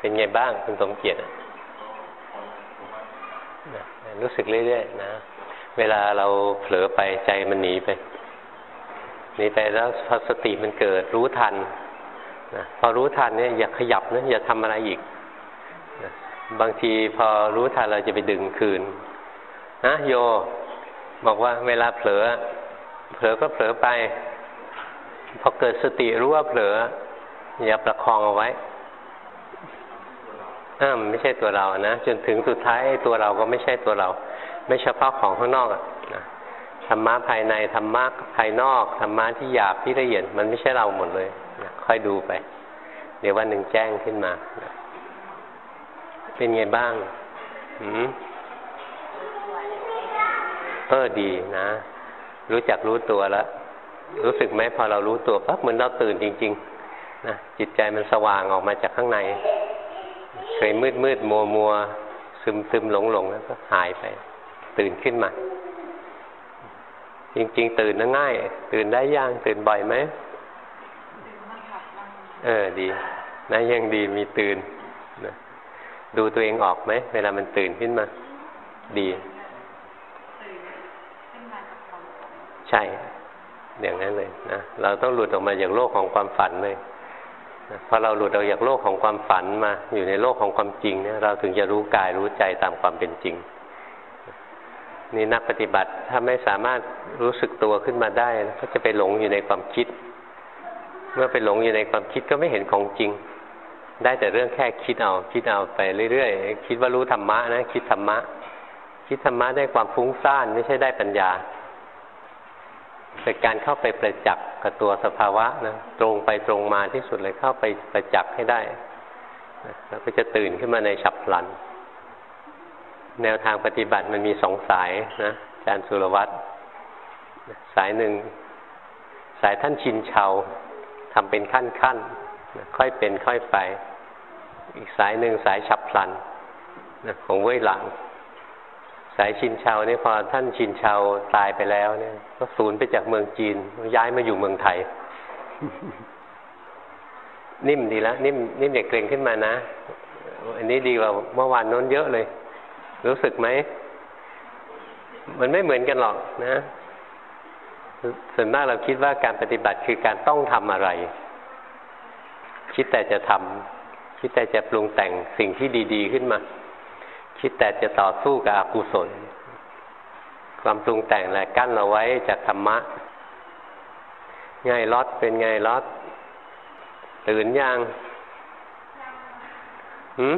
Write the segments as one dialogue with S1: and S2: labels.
S1: เป็นไงบ้างคุณสมเกียรติรู้สึกเรื่อยๆนะ เวลาเราเผลอไปใจมันหนีไปหนีไปแล้วพอสติมันเกิดรู้ทันนะพอรู้ทันเนี่ยอย่าขยับนะอย่าทำอะไรอีกนะบางทีพอรู้ทันเราจะไปดึงคืนนะโยบอกว่าเวลาเผลอ เผลอก็เผลอไป พอเกิดสติรู้ว่าเผลอ อย่าประคองเอาไว้ อ่าไม่ใช่ตัวเรานะจนถึงสุดท้ายตัวเราก็ไม่ใช่ตัวเรา ไม่เฉพาะของข้างนอกนะธรรมะภายในธรรมะภายนอกธรรมะที่หยาบที่ละเอียดมันไม่ใช่เราหมดเลยนะค่อยดูไป เดี๋ยววันหนึ่งแจ้งขึ้นมานะเป็นไงบ้างหืมเออดีนะ รู้จักรู้ตัวแล้วรู้สึกไหมพอเรารู้ตัวปั๊บเหมือนเราตื่นจริง ๆนะจิตใจมันสว่างออกมาจากข้างใน เคยมืดมืดมัวมัวซึมซึมหลงหลงแล้วก็หายไป ตื่นขึ้นมา จริง ๆ ตื่นน่ะง่าย ตื่นได้ย่างตื่นบ่อยไหมเออดีนะยังดีมีตื่นนะดูตัวเองออกไหมเวลามันตื่นขึ้นมา ดี ใช่ อย่างนั้นเลยนะเราต้องหลุดออกมาจากโลกของความฝันเลย พอเราหลุดออกจากโลกของความฝันมา อยู่ในโลกของความจริงเนี่ยเราถึงจะรู้กายรู้ใจตามความเป็นจริงนี่นักปฏิบัติถ้าไม่สามารถรู้สึกตัวขึ้นมาได้ ก็จะไปหลงอยู่ในความคิด เมื่อไปหลงอยู่ในความคิดก็ไม่เห็นของจริง ได้แต่เรื่องแค่คิดเอา คิดเอาไปเรื่อยๆคิดว่ารู้ธรรมะนะคิดธรรมะ คิดธรรมะได้ความฟุ้งซ่านไม่ใช่ได้ปัญญา เป็นการเข้าไปประจักษ์กับตัวสภาวะนะตรงไปตรงมาที่สุดเลยเข้าไปประจักษ์ให้ได้แล้วก็จะตื่นขึ้นมาในฉับพลัน แนวทางปฏิบัติมันมีสองสายนะอาจารย์สุรวัตรสายหนึ่ง สายท่านชินเชาทำเป็นขั้นขั้นค่อยเป็นค่อยไป อีกสายหนึ่งสายฉับพลันของเว้ยหลัง สายชินเชาเนี่ยพอท่านชินเชาตายไปแล้วเนี่ย ก็สูญไปจากเมืองจีน ย้ายมาอยู่เมืองไทย นิ่มดีแล้วนิ่มนิ่มเด็กเกรงขึ้นมานะอันนี้ดีกว่าเมื่อวานน้นเยอะเลย รู้สึกไหม มันไม่เหมือนกันหรอกนะส่วนมากเราคิดว่าการปฏิบัติคือการต้องทำอะไร คิดแต่จะทำคิดแต่จะปรุงแต่งสิ่งที่ดี ๆ ขึ้นมา คิดแต่จะต่อสู้กับอกุศล ความปรุงแต่งแหละกั้นเราไว้จากธรรมะไงลอดเป็นไงลอดตื่นยังหืม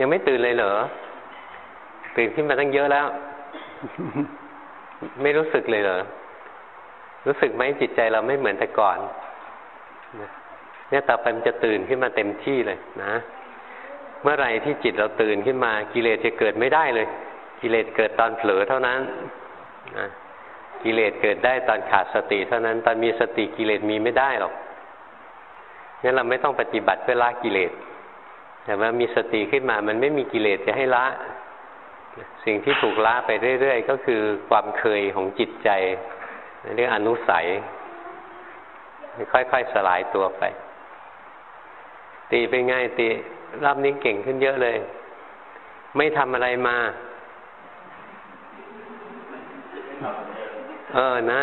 S1: ยังไม่ตื่นเลยเหรอ ตื่นขึ้นมาตั้งเยอะแล้ว ไม่รู้สึกเลยเหรอ รู้สึกไหมจิตใจเราไม่เหมือนแต่ก่อนเนี่ยต่อไปมันจะตื่นขึ้นมาเต็มที่เลยนะ เมื่อไรที่จิตเราตื่นขึ้นมา กิเลสจะเกิดไม่ได้เลย กิเลสเกิดตอนเผลอเท่านั้นกิเลสเกิดได้ตอนขาดสติเท่านั้น ตอนมีสติกิเลสมีไม่ได้หรอกงั้นเราไม่ต้องปฏิบัติเพื่อละกิเลส แต่ว่ามีสติขึ้นมา มันไม่มีกิเลสจะให้ละ สิ่งที่ถูกละไปเรื่อยๆ ก็คือความเคยของจิตใจ เรียกอนุสัย ค่อยๆสลายตัวไป ตีไปง่ายตี รอบนี้เก่งขึ้นเยอะเลย ไม่ทำอะไรมา เออนะ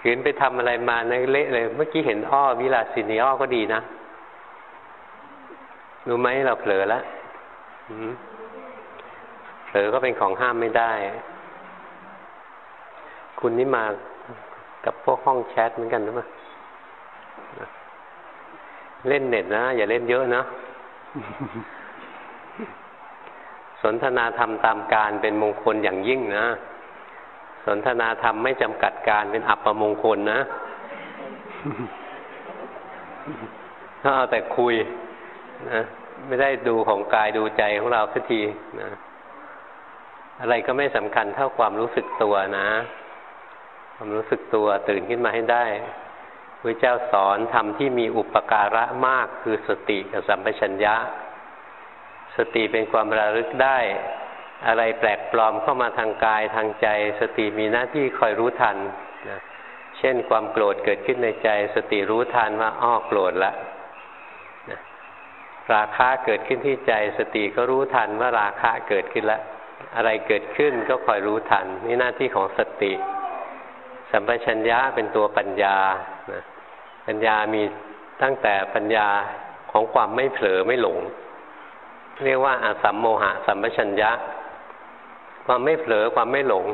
S1: ขืนไปทำอะไรมาในเละเลย เมื่อกี้เห็นอ้อวิลาสินีอ้อก็ดีนะ รู้ไหมเราเผลอล้วเผลอก็เป็นของห้ามไม่ได้ คุณนี่มากับพวกห้องแชทเหมือนกันหรือเปล่า เล่นเน็ตนะ อย่าเล่นเยอะนะ สนทนาธรรมตามการเป็นมงคลอย่างยิ่งนะ สนทนาธรรมไม่จำกัดการเป็นอัปมงคลนะ ถ้าเอาแต่คุยนะไม่ได้ดูของกายดูใจของเราสักทีนะอะไรก็ไม่สำคัญเท่าความรู้สึกตัวนะ ความรู้สึกตัวตื่นขึ้นมาให้ได้ พระเจ้าสอนทำที่มีอุปการะมากคือสติกับสัมปชัญญะ สติเป็นความระลึกได้ อะไรแปลกปลอมเข้ามาทางกายทางใจ สติมีหน้าที่คอยรู้ทันนะเช่นความโกรธเกิดขึ้นในใจ สติรู้ทันว่าอ้อโกรธละนะราคะเกิดขึ้นที่ใจ สติก็รู้ทันว่าราคะเกิดขึ้นแล้วอะไรเกิดขึ้นก็คอยรู้ทัน นี่หน้าที่ของสติ สัมปชัญญะเป็นตัวปัญญานะปัญญามีตั้งแต่ปัญญาของความไม่เผลอไม่หลง เรียกว่าอาสัมโมหะ สัมปชัญญะ ความไม่เผลอความไม่หลง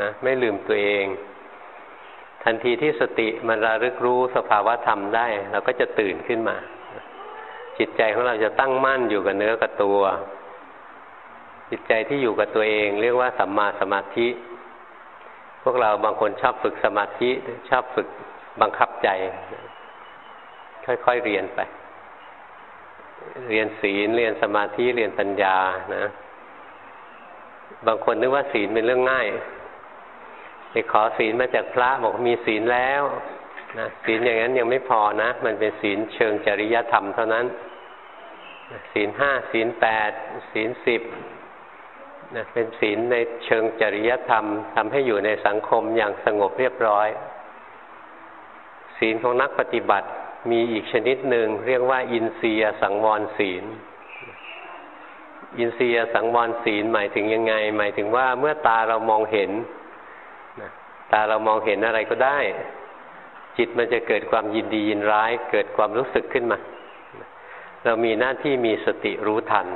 S1: นะไม่ลืมตัวเอง ทันทีที่สติมันระลึกรู้สภาวะธรรมได้เราก็จะตื่นขึ้นมา จิตใจของเราจะตั้งมั่นอยู่กับเนื้อกับตัว จิตใจที่อยู่กับตัวเอง เรียกว่าสัมมาสมาธิ พวกเราบางคนชอบฝึกสมาธิ ชอบฝึกบังคับใจ ค่อยๆเรียนไป เรียนศีลเรียนสมาธิเรียนปัญญานะ บางคนนึกว่าศีลเป็นเรื่องง่ายไปขอศีลมาจากพระบอกมีศีลแล้วนะศีลอย่างนั้นยังไม่พอนะ มันเป็นศีลเชิงจริยธรรมเท่านั้น ศีลห้าศีลแปดศีลสิบ นะเป็นศีลในเชิงจริยธรรมทำให้อยู่ในสังคมอย่างสงบเรียบร้อย ศีลของนักปฏิบัติมีอีกชนิดหนึ่งเรียกว่า อินทรียสังวรศีล อินทรียสังวรศีลหมายถึงยังไง หมายถึงว่าเมื่อตาเรามองเห็นตาเรามองเห็นอะไรก็ได้ จิตมันจะเกิดความยินดียินร้าย เกิดความรู้สึกขึ้นมา เรามีหน้าที่มีสติรู้ทัน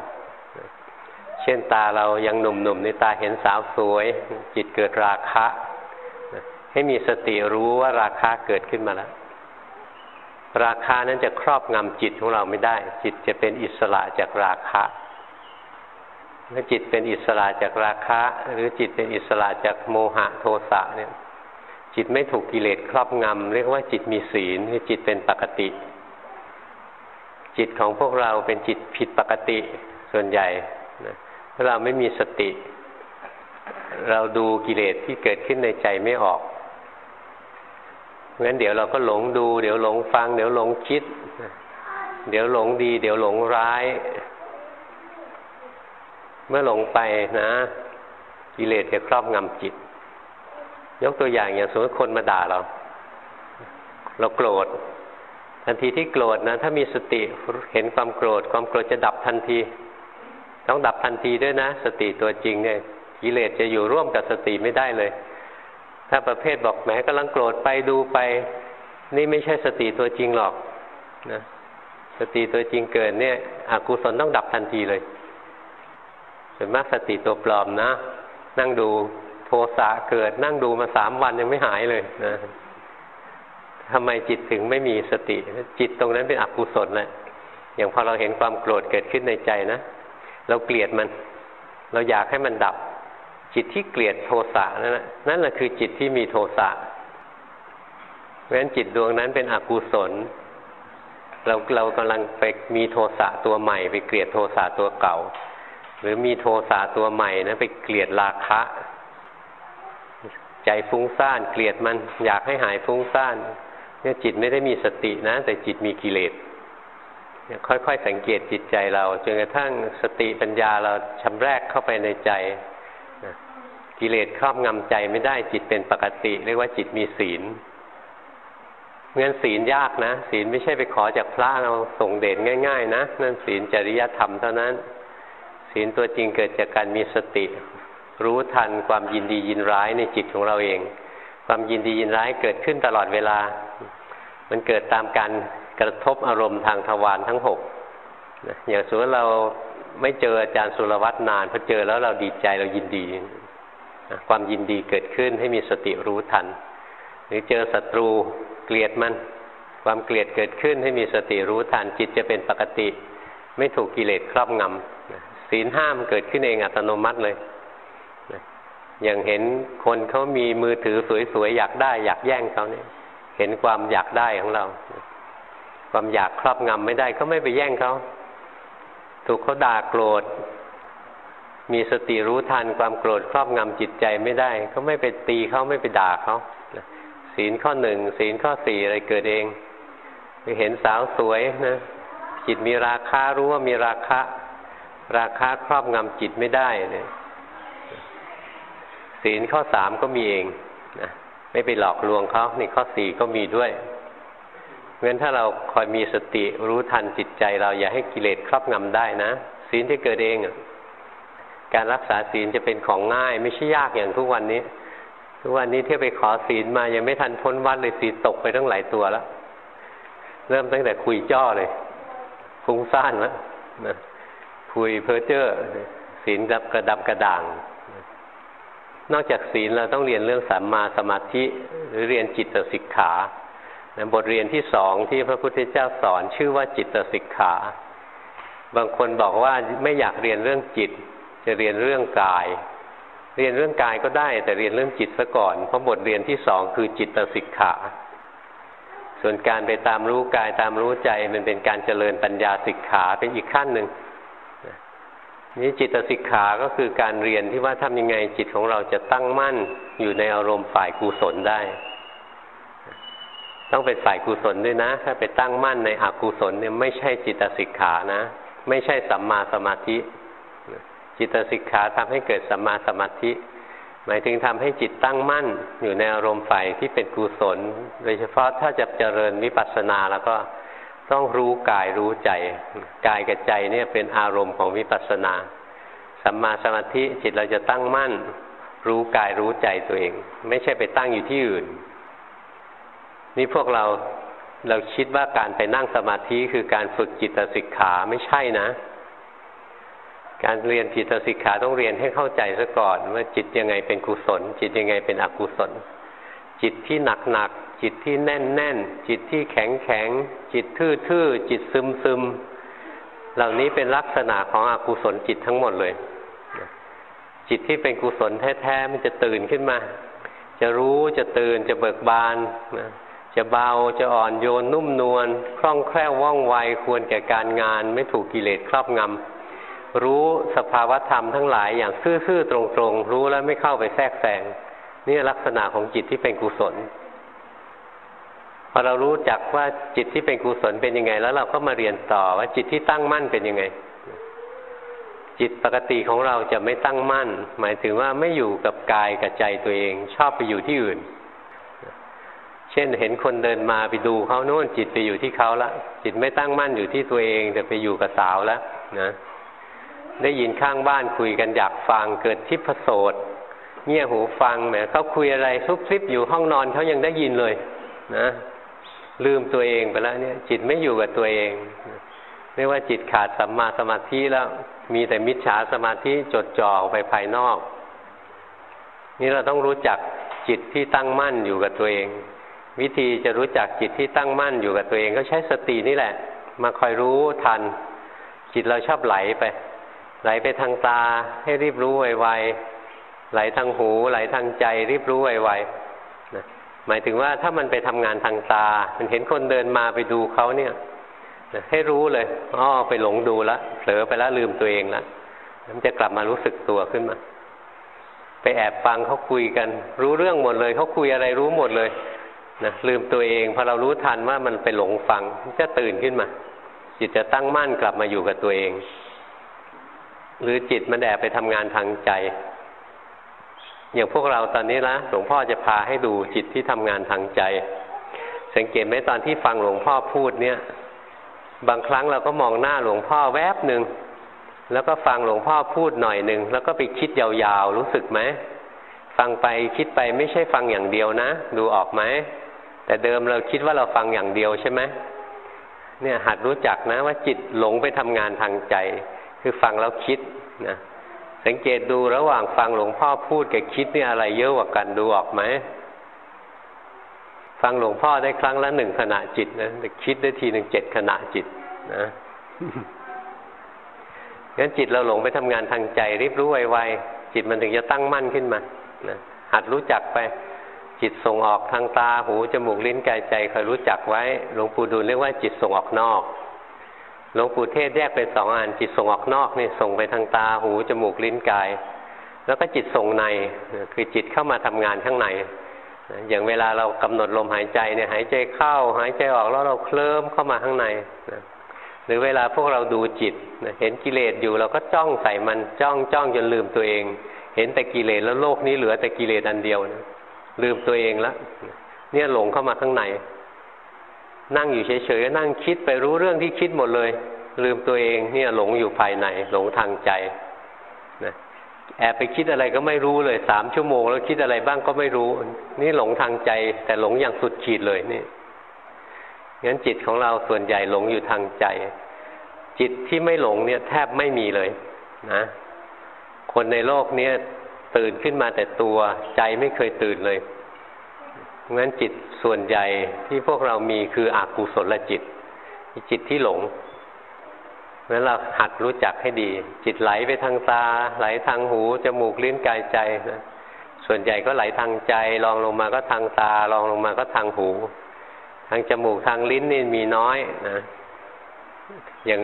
S1: เช่นตาเรายังหนุ่มๆในตาเห็นสาวสวย จิตเกิดราคะ ให้มีสติรู้ว่าราคะเกิดขึ้นมาแล้ว ราคานั้นจะครอบงำจิตของเราไม่ได้ จิตจะเป็นอิสระจากราคะเมื่อจิตเป็นอิสระจากราคะ หรือจิตเป็นอิสระจากโมหะโทสะเนี่ย จิตไม่ถูกกิเลสครอบงำเรียกว่าจิตมีศีลคือจิตเป็นปกติ จิตของพวกเราเป็นจิตผิดปกติส่วนใหญ่นะ ถ้าเราไม่มีสติ เราดูกิเลสที่เกิดขึ้นในใจไม่ออกงั้นเดี๋ยวเราก็หลงดู เดี๋ยวหลงฟัง เดี๋ยวหลงคิด เดี๋ยวหลงดี เดี๋ยวหลงร้าย เมื่อหลงไปนะ กิเลสจะครอบงำจิต ยกตัวอย่างอย่างสมมติคนมาด่าเรา เราโกรธทันทีที่โกรธนะ ถ้ามีสติเห็นความโกรธ ความโกรธจะดับทันที ต้องดับทันทีด้วยนะ สติตัวจริงเนี่ยกิเลสจะอยู่ร่วมกับสติไม่ได้เลย ถ้าประเภทบอกแหมกำลังโกรธไปดูไป นี่ไม่ใช่สติตัวจริงหรอกนะสติตัวจริงเกิดเนี่ยอกุศลต้องดับทันทีเลยส่วนมากสติตัวปลอมนะ นั่งดูโทสะเกิด นั่งดูมาสามวันยังไม่หายเลยนะทำไมจิตถึงไม่มีสติ จิตตรงนั้นเป็นอกุศลแหละอย่างพอเราเห็นความโกรธเกิดขึ้นในใจนะ เราเกลียดมัน เราอยากให้มันดับ จิตที่เกลียดโทสะนั่นแหละนั่นแหละคือจิตที่มีโทสะเพราะฉะนั้นจิตดวงนั้นเป็นอกุศล เราเรากำลังไปมีโทสะตัวใหม่ ไปเกลียดโทสะตัวเก่า หรือมีโทสะตัวใหม่นะไปเกลียดราคะ ใจฟุ้งซ่านเกลียดมัน อยากให้หายฟุ้งซ่านเนี่ยจิตไม่ได้มีสตินะ แต่จิตมีกิเลส ค่อยๆสังเกตจิตใจเราจนกระทั่งสติปัญญาเราชำแรกเข้าไปในใจกิเลสครอบงำใจไม่ได้จิตเป็นปกติ เรียกว่าจิตมีศีลเงินศีลยากนะ ศีลไม่ใช่ไปขอจากพระเราส่งเด่นง่าย ๆ นะ นั่นศีลจริยธรรมเท่านั้น ศีลตัวจริงเกิดจากการมีสติ รู้ทันความยินดียินร้ายในจิตของเราเอง ความยินดียินร้ายเกิดขึ้นตลอดเวลา มันเกิดตามการ กระทบอารมณ์ทางทวารทั้งหกอย่างสมมติเราไม่เจออาจารย์สุรวัตรนานพอเจอแล้วเราดีใจเรายินดี ความยินดีเกิดขึ้นให้มีสติรู้ทัน หรือเจอศัตรูเกลียดมัน ความเกลียดเกิดขึ้นให้มีสติรู้ทันจิตจะเป็นปกติ ไม่ถูกกิเลสครอบงำศีลห้ามเกิดขึ้นเองอัตโนมัติเลยอย่างเห็นคนเขามีมือถือสวยๆอยากได้ อยากแย่งเขาเนี่ย เห็นความอยากได้ของเรา ความอยากครอบงำไม่ได้ก็ไม่ไปแย่งเขาถูกเขาด่าโกรธ มีสติรู้ทันความโกรธครอบงำจิตใจไม่ได้ ก็ไม่ไปตีเขาไม่ไปด่าเขาศีลข้อหนึ่งศีลข้อสี่อะไรเกิดเองไปเห็นสาวสวยนะจิตมีราคารู้ว่ามีราคะ ราคาครอบงำจิตไม่ได้เนี่ยศีลข้อสามก็มีเองนะไม่ไปหลอกลวงเขานี่ข้อสี่ก็มีด้วย เพราะฉะนั้นถ้าเราคอยมีสติรู้ทันจิตใจ เราอย่าให้กิเลสครอบงำได้นะศีลที่เกิดเองการรักษาศีลจะเป็นของง่าย ไม่ใช่ยากอย่างทุกวันนี้ ทุกวันนี้ที่ไปขอศีลมายังไม่ทันพ้นวัดเลยศีลตกไปตั้งหลายตัวแล้ว เริ่มตั้งแต่คุยจ้อเลยฟุ้งซ่านแล้วนะคุยเพ้อเจ้อศีลดับกระดับกระด่าง นอกจากศีลเราต้องเรียนเรื่องสัมมาสมาธิ หรือเรียนจิตสิกขา บทเรียนที่สองที่พระพุทธเจ้าสอนชื่อว่าจิตสิกขา บางคนบอกว่าไม่อยากเรียนเรื่องจิต จะเรียนเรื่องกาย เรียนเรื่องกายก็ได้ แต่เรียนเรื่องจิตซะก่อน เพราะบทเรียนที่สองคือจิตสิกขา ส่วนการไปตามรู้กายตามรู้ใจมันเป็นการเจริญปัญญาสิกขาเป็นอีกขั้นหนึ่งนี่จิตสิกขาก็คือการเรียนที่ว่าทำยังไงจิตของเราจะตั้งมั่นอยู่ในอารมณ์ฝ่ายกุศลได้ ต้องเป็นฝ่ายกุศลด้วยนะ ถ้าไปตั้งมั่นในอกุศลเนี่ยไม่ใช่จิตสิกขานะ ไม่ใช่สัมมาสมาธิ จิตสิกขาทำให้เกิดสัมมาสมาธิ หมายถึงทำให้จิตตั้งมั่นอยู่ในอารมณ์ฝ่ายที่เป็นกุศล โดยเฉพาะถ้าจะเจริญวิปัสสนาแล้วก็ต้องรู้กายรู้ใจ กายกับใจเนี่ยเป็นอารมณ์ของวิปัสสนา สัมมาสมาธิจิตเราจะตั้งมั่น รู้กายรู้ใจตัวเอง ไม่ใช่ไปตั้งอยู่ที่อื่น นี่พวกเราเราคิดว่าการไปนั่งสมาธิคือการฝึกจิตสิกขาไม่ใช่นะ การเรียนจิตสิกขาต้องเรียนให้เข้าใจซะก่อน ว่าจิตยังไงเป็นกุศล จิตยังไงเป็นอกุศล จิตที่หนักหนักจิตที่แน่นแน่นจิตที่แข็งแข็งจิตทื่อทื่อจิตซึมซึมเหล่านี้เป็นลักษณะของอกุศลจิตทั้งหมดเลย จิตที่เป็นกุศลแท้ๆมันจะตื่นขึ้นมา จะรู้จะตื่นจะเบิกบานนะ จะเบาจะอ่อนโยนนุ่มนวลคล่องแคล่วว่องไวควรแก่การงาน ไม่ถูกกิเลสครอบงำรู้สภาวธรรมทั้งหลายอย่างซื่อๆตรงๆ รู้แล้วไม่เข้าไปแทรกแซงนี่ลักษณะของจิตที่เป็นกุศลพอเรารู้จักว่าจิตที่เป็นกุศลเป็นยังไง แล้วเราก็มาเรียนต่อว่าจิตที่ตั้งมั่นเป็นยังไง จิตปกติของเราจะไม่ตั้งมั่น หมายถึงว่าไม่อยู่กับกายกับใจตัวเอง ชอบไปอยู่ที่อื่น ช่นเห็นคนเดินมาไปดูเขาโน่นจิตไปอยู่ที่เขาละจิตไม่ตั้งมั่นอยู่ที่ตัวเองแต่ไปอยู่กับสาวแล้วนะได้ยินข้างบ้านคุยกันอยากฟังเกิดทิพโสดเงี่ยหูฟังแหมเขาคุยอะไรซุบซิบอยู่ห้องนอนเขายังได้ยินเลยนะลืมตัวเองไปแล้วเนี่ย จิตไม่อยู่กับตัวเองเรียกว่าจิตขาดสัมมาสมาธิแล้ว มีแต่มิจฉาสมาธิจดจ่อไปภายนอก นี่เราต้องรู้จักจิตที่ตั้งมั่นอยู่กับตัวเอง วิธีจะรู้จักจิตที่ตั้งมั่นอยู่กับตัวเองก็ใช้สตินี่แหละ มาคอยรู้ทัน จิตเราชอบไหลไป ไหลไปทางตาให้รีบรู้ไวๆไหลทางหู ไหลทางใจ รีบรู้ไวๆหมายถึงว่าถ้ามันไปทำงานทางตา มันเห็นคนเดินมาไปดูเขาเนี่ยให้รู้เลยอ๋อไปหลงดูละเผลอไปแล้วลืมตัวเองละมันจะกลับมารู้สึกตัวขึ้นมา ไปแอบฟังเขาคุยกัน รู้เรื่องหมดเลยเขาคุยอะไรรู้หมดเลย นะลืมตัวเองพอเรารู้ทันว่ามันไปหลงฟังจะตื่นขึ้นมา จิตจะตั้งมั่นกลับมาอยู่กับตัวเอง หรือจิตมันแอบไปทำงานทางใจ อย่างพวกเราตอนนี้ละหลวงพ่อจะพาให้ดูจิตที่ทำงานทางใจ สังเกตไหมตอนที่ฟังหลวงพ่อพูดเนี่ย บางครั้งเราก็มองหน้าหลวงพ่อแวบหนึ่งแล้วก็ฟังหลวงพ่อพูดหน่อยหนึ่งแล้วก็ไปคิดยาวๆรู้สึกไหมฟังไปคิดไปไม่ใช่ฟังอย่างเดียวนะ ดูออกไหม แต่เดิมเราคิดว่าเราฟังอย่างเดียวใช่ไหมเนี่ยหัดรู้จักนะว่าจิตหลงไปทำงานทางใจ คือฟังแล้วคิดนะสังเกตดูระหว่างฟังหลวงพ่อพูดกับคิดนี่อะไรเยอะกว่ากันดูออกไหมฟังหลวงพ่อได้ครั้งละหนึ่งขณะจิตนะแต่คิดได้ทีหนึ่งเจ็ดขณะจิตนะงั้นจิตเราหลงไปทำงานทางใจรีบรู้ไวๆจิตมันถึงจะตั้งมั่นขึ้นมานะหัดรู้จักไป จิตส่งออกทางตาหูจมูกลิ้นกายใจคอยรู้จักไว้หลวงปู่ดูลเรียกว่าจิตส่งออกนอกหลวงปู่เทศแยกเป็นสองอันจิตส่งออกนอกนี่ส่งไปทางตาหูจมูกลิ้นกาย แล้วก็จิตส่งในคือจิตเข้ามาทำงานข้างในอย่างเวลาเรากำหนดลมหายใจเนี่ยหายใจเข้า หายใจออกแล้วเราเคลิ้มเข้ามาข้างในหรือเวลาพวกเราดูจิตเห็นกิเลสอยู่เราก็จ้องใส่มันจ้องจ้องจนลืมตัวเอง เห็นแต่กิเลสแล้วโลกนี้เหลือแต่กิเลสอันเดียวนะ ลืมตัวเองแล้วเนี่ยหลงเข้ามาข้างใน นั่งอยู่เฉยๆนั่งคิดไปรู้เรื่องที่คิดหมดเลย ลืมตัวเองเนี่ยหลงอยู่ภายใน หลงทางใจนะแอบไปคิดอะไรก็ไม่รู้เลยสามชั่วโมง แล้วคิดอะไรบ้างก็ไม่รู้ นี่หลงทางใจ แต่หลงอย่างสุดขีดเลยนี่งั้นจิตของเราส่วนใหญ่หลงอยู่ทางใจ จิตที่ไม่หลงเนี่ยแทบไม่มีเลย นะ คนในโลกเนี้ย ตื่นขึ้นมาแต่ตัวใจไม่เคยตื่นเลยงั้นจิตส่วนใหญ่ที่พวกเรามีคืออกุศลจิต จิตที่หลงงั้นเราหัดรู้จักให้ดี จิตไหลไปทางตา ไหลทางหูจมูกลิ้นกายใจนะส่วนใหญ่ก็ไหลทางใจลองลงมาก็ทางตาลองลงมาก็ทางหู ทางจมูกทางลิ้นนี่มีน้อยนะอย่าง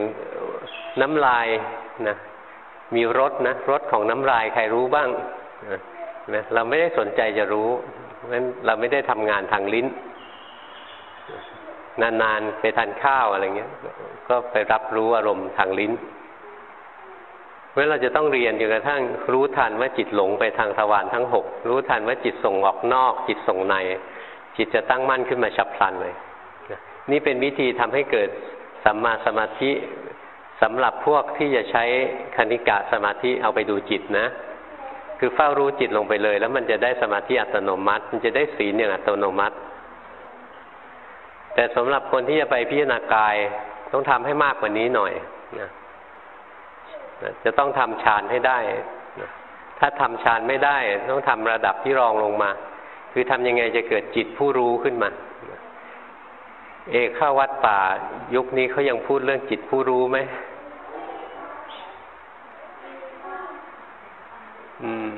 S1: น้ำลายนะมีรสนะรสของน้ำลายใครรู้บ้าง เราไม่ได้สนใจจะรู้เพราะฉะนั้นเราไม่ได้ทำงานทางลิ้น นานๆไปทานข้าวอะไรเงี้ย ก็ไปรับรู้อารมณ์ทางลิ้นเพราะเราจะต้องเรียนจนกระทั่งรู้ทันว่าจิตหลงไปทางทวารทั้งหกรู้ทันว่าจิตส่งออกนอก จิตส่งใน จิตจะตั้งมั่นขึ้นมาฉับพลันเลยนี่เป็นวิธีทำให้เกิดสัมมาสมาธิสำหรับพวกที่จะใช้คณิกะสมาธิเอาไปดูจิตนะ คือเฝ้ารู้จิตลงไปเลย แล้วมันจะได้สมาธิอัตโนมัติ มันจะได้ศีลอย่างอัตโนมัติ แต่สำหรับคนที่จะไปพิจารณากายต้องทำให้มากกว่านี้หน่อยนะจะต้องทำฌานให้ได้ถ้าทำฌานไม่ได้ ต้องทำระดับที่รองลงมา คือทำยังไงจะเกิดจิตผู้รู้ขึ้นมาเอกข้าวัดป่า ยุคนี้เขายังพูดเรื่องจิตผู้รู้ไหม อืม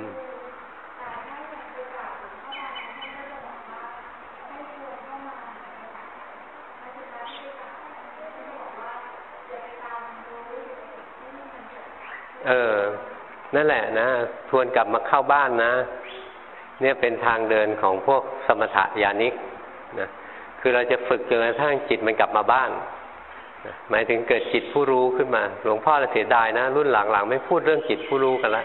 S1: เออ นั่นแหละนะ ทวนกลับมาเข้าบ้านนะ เนี่ยเป็นทางเดินของพวกสมถะญาณิกนะ คือเราจะฝึกจนกระทั่งจิตมันกลับมาบ้านนะหมายถึงเกิดจิตผู้รู้ขึ้นมา หลวงพ่อเราเสียดายนะ รุ่นหลังๆ ไม่พูดเรื่องจิตผู้รู้กันละ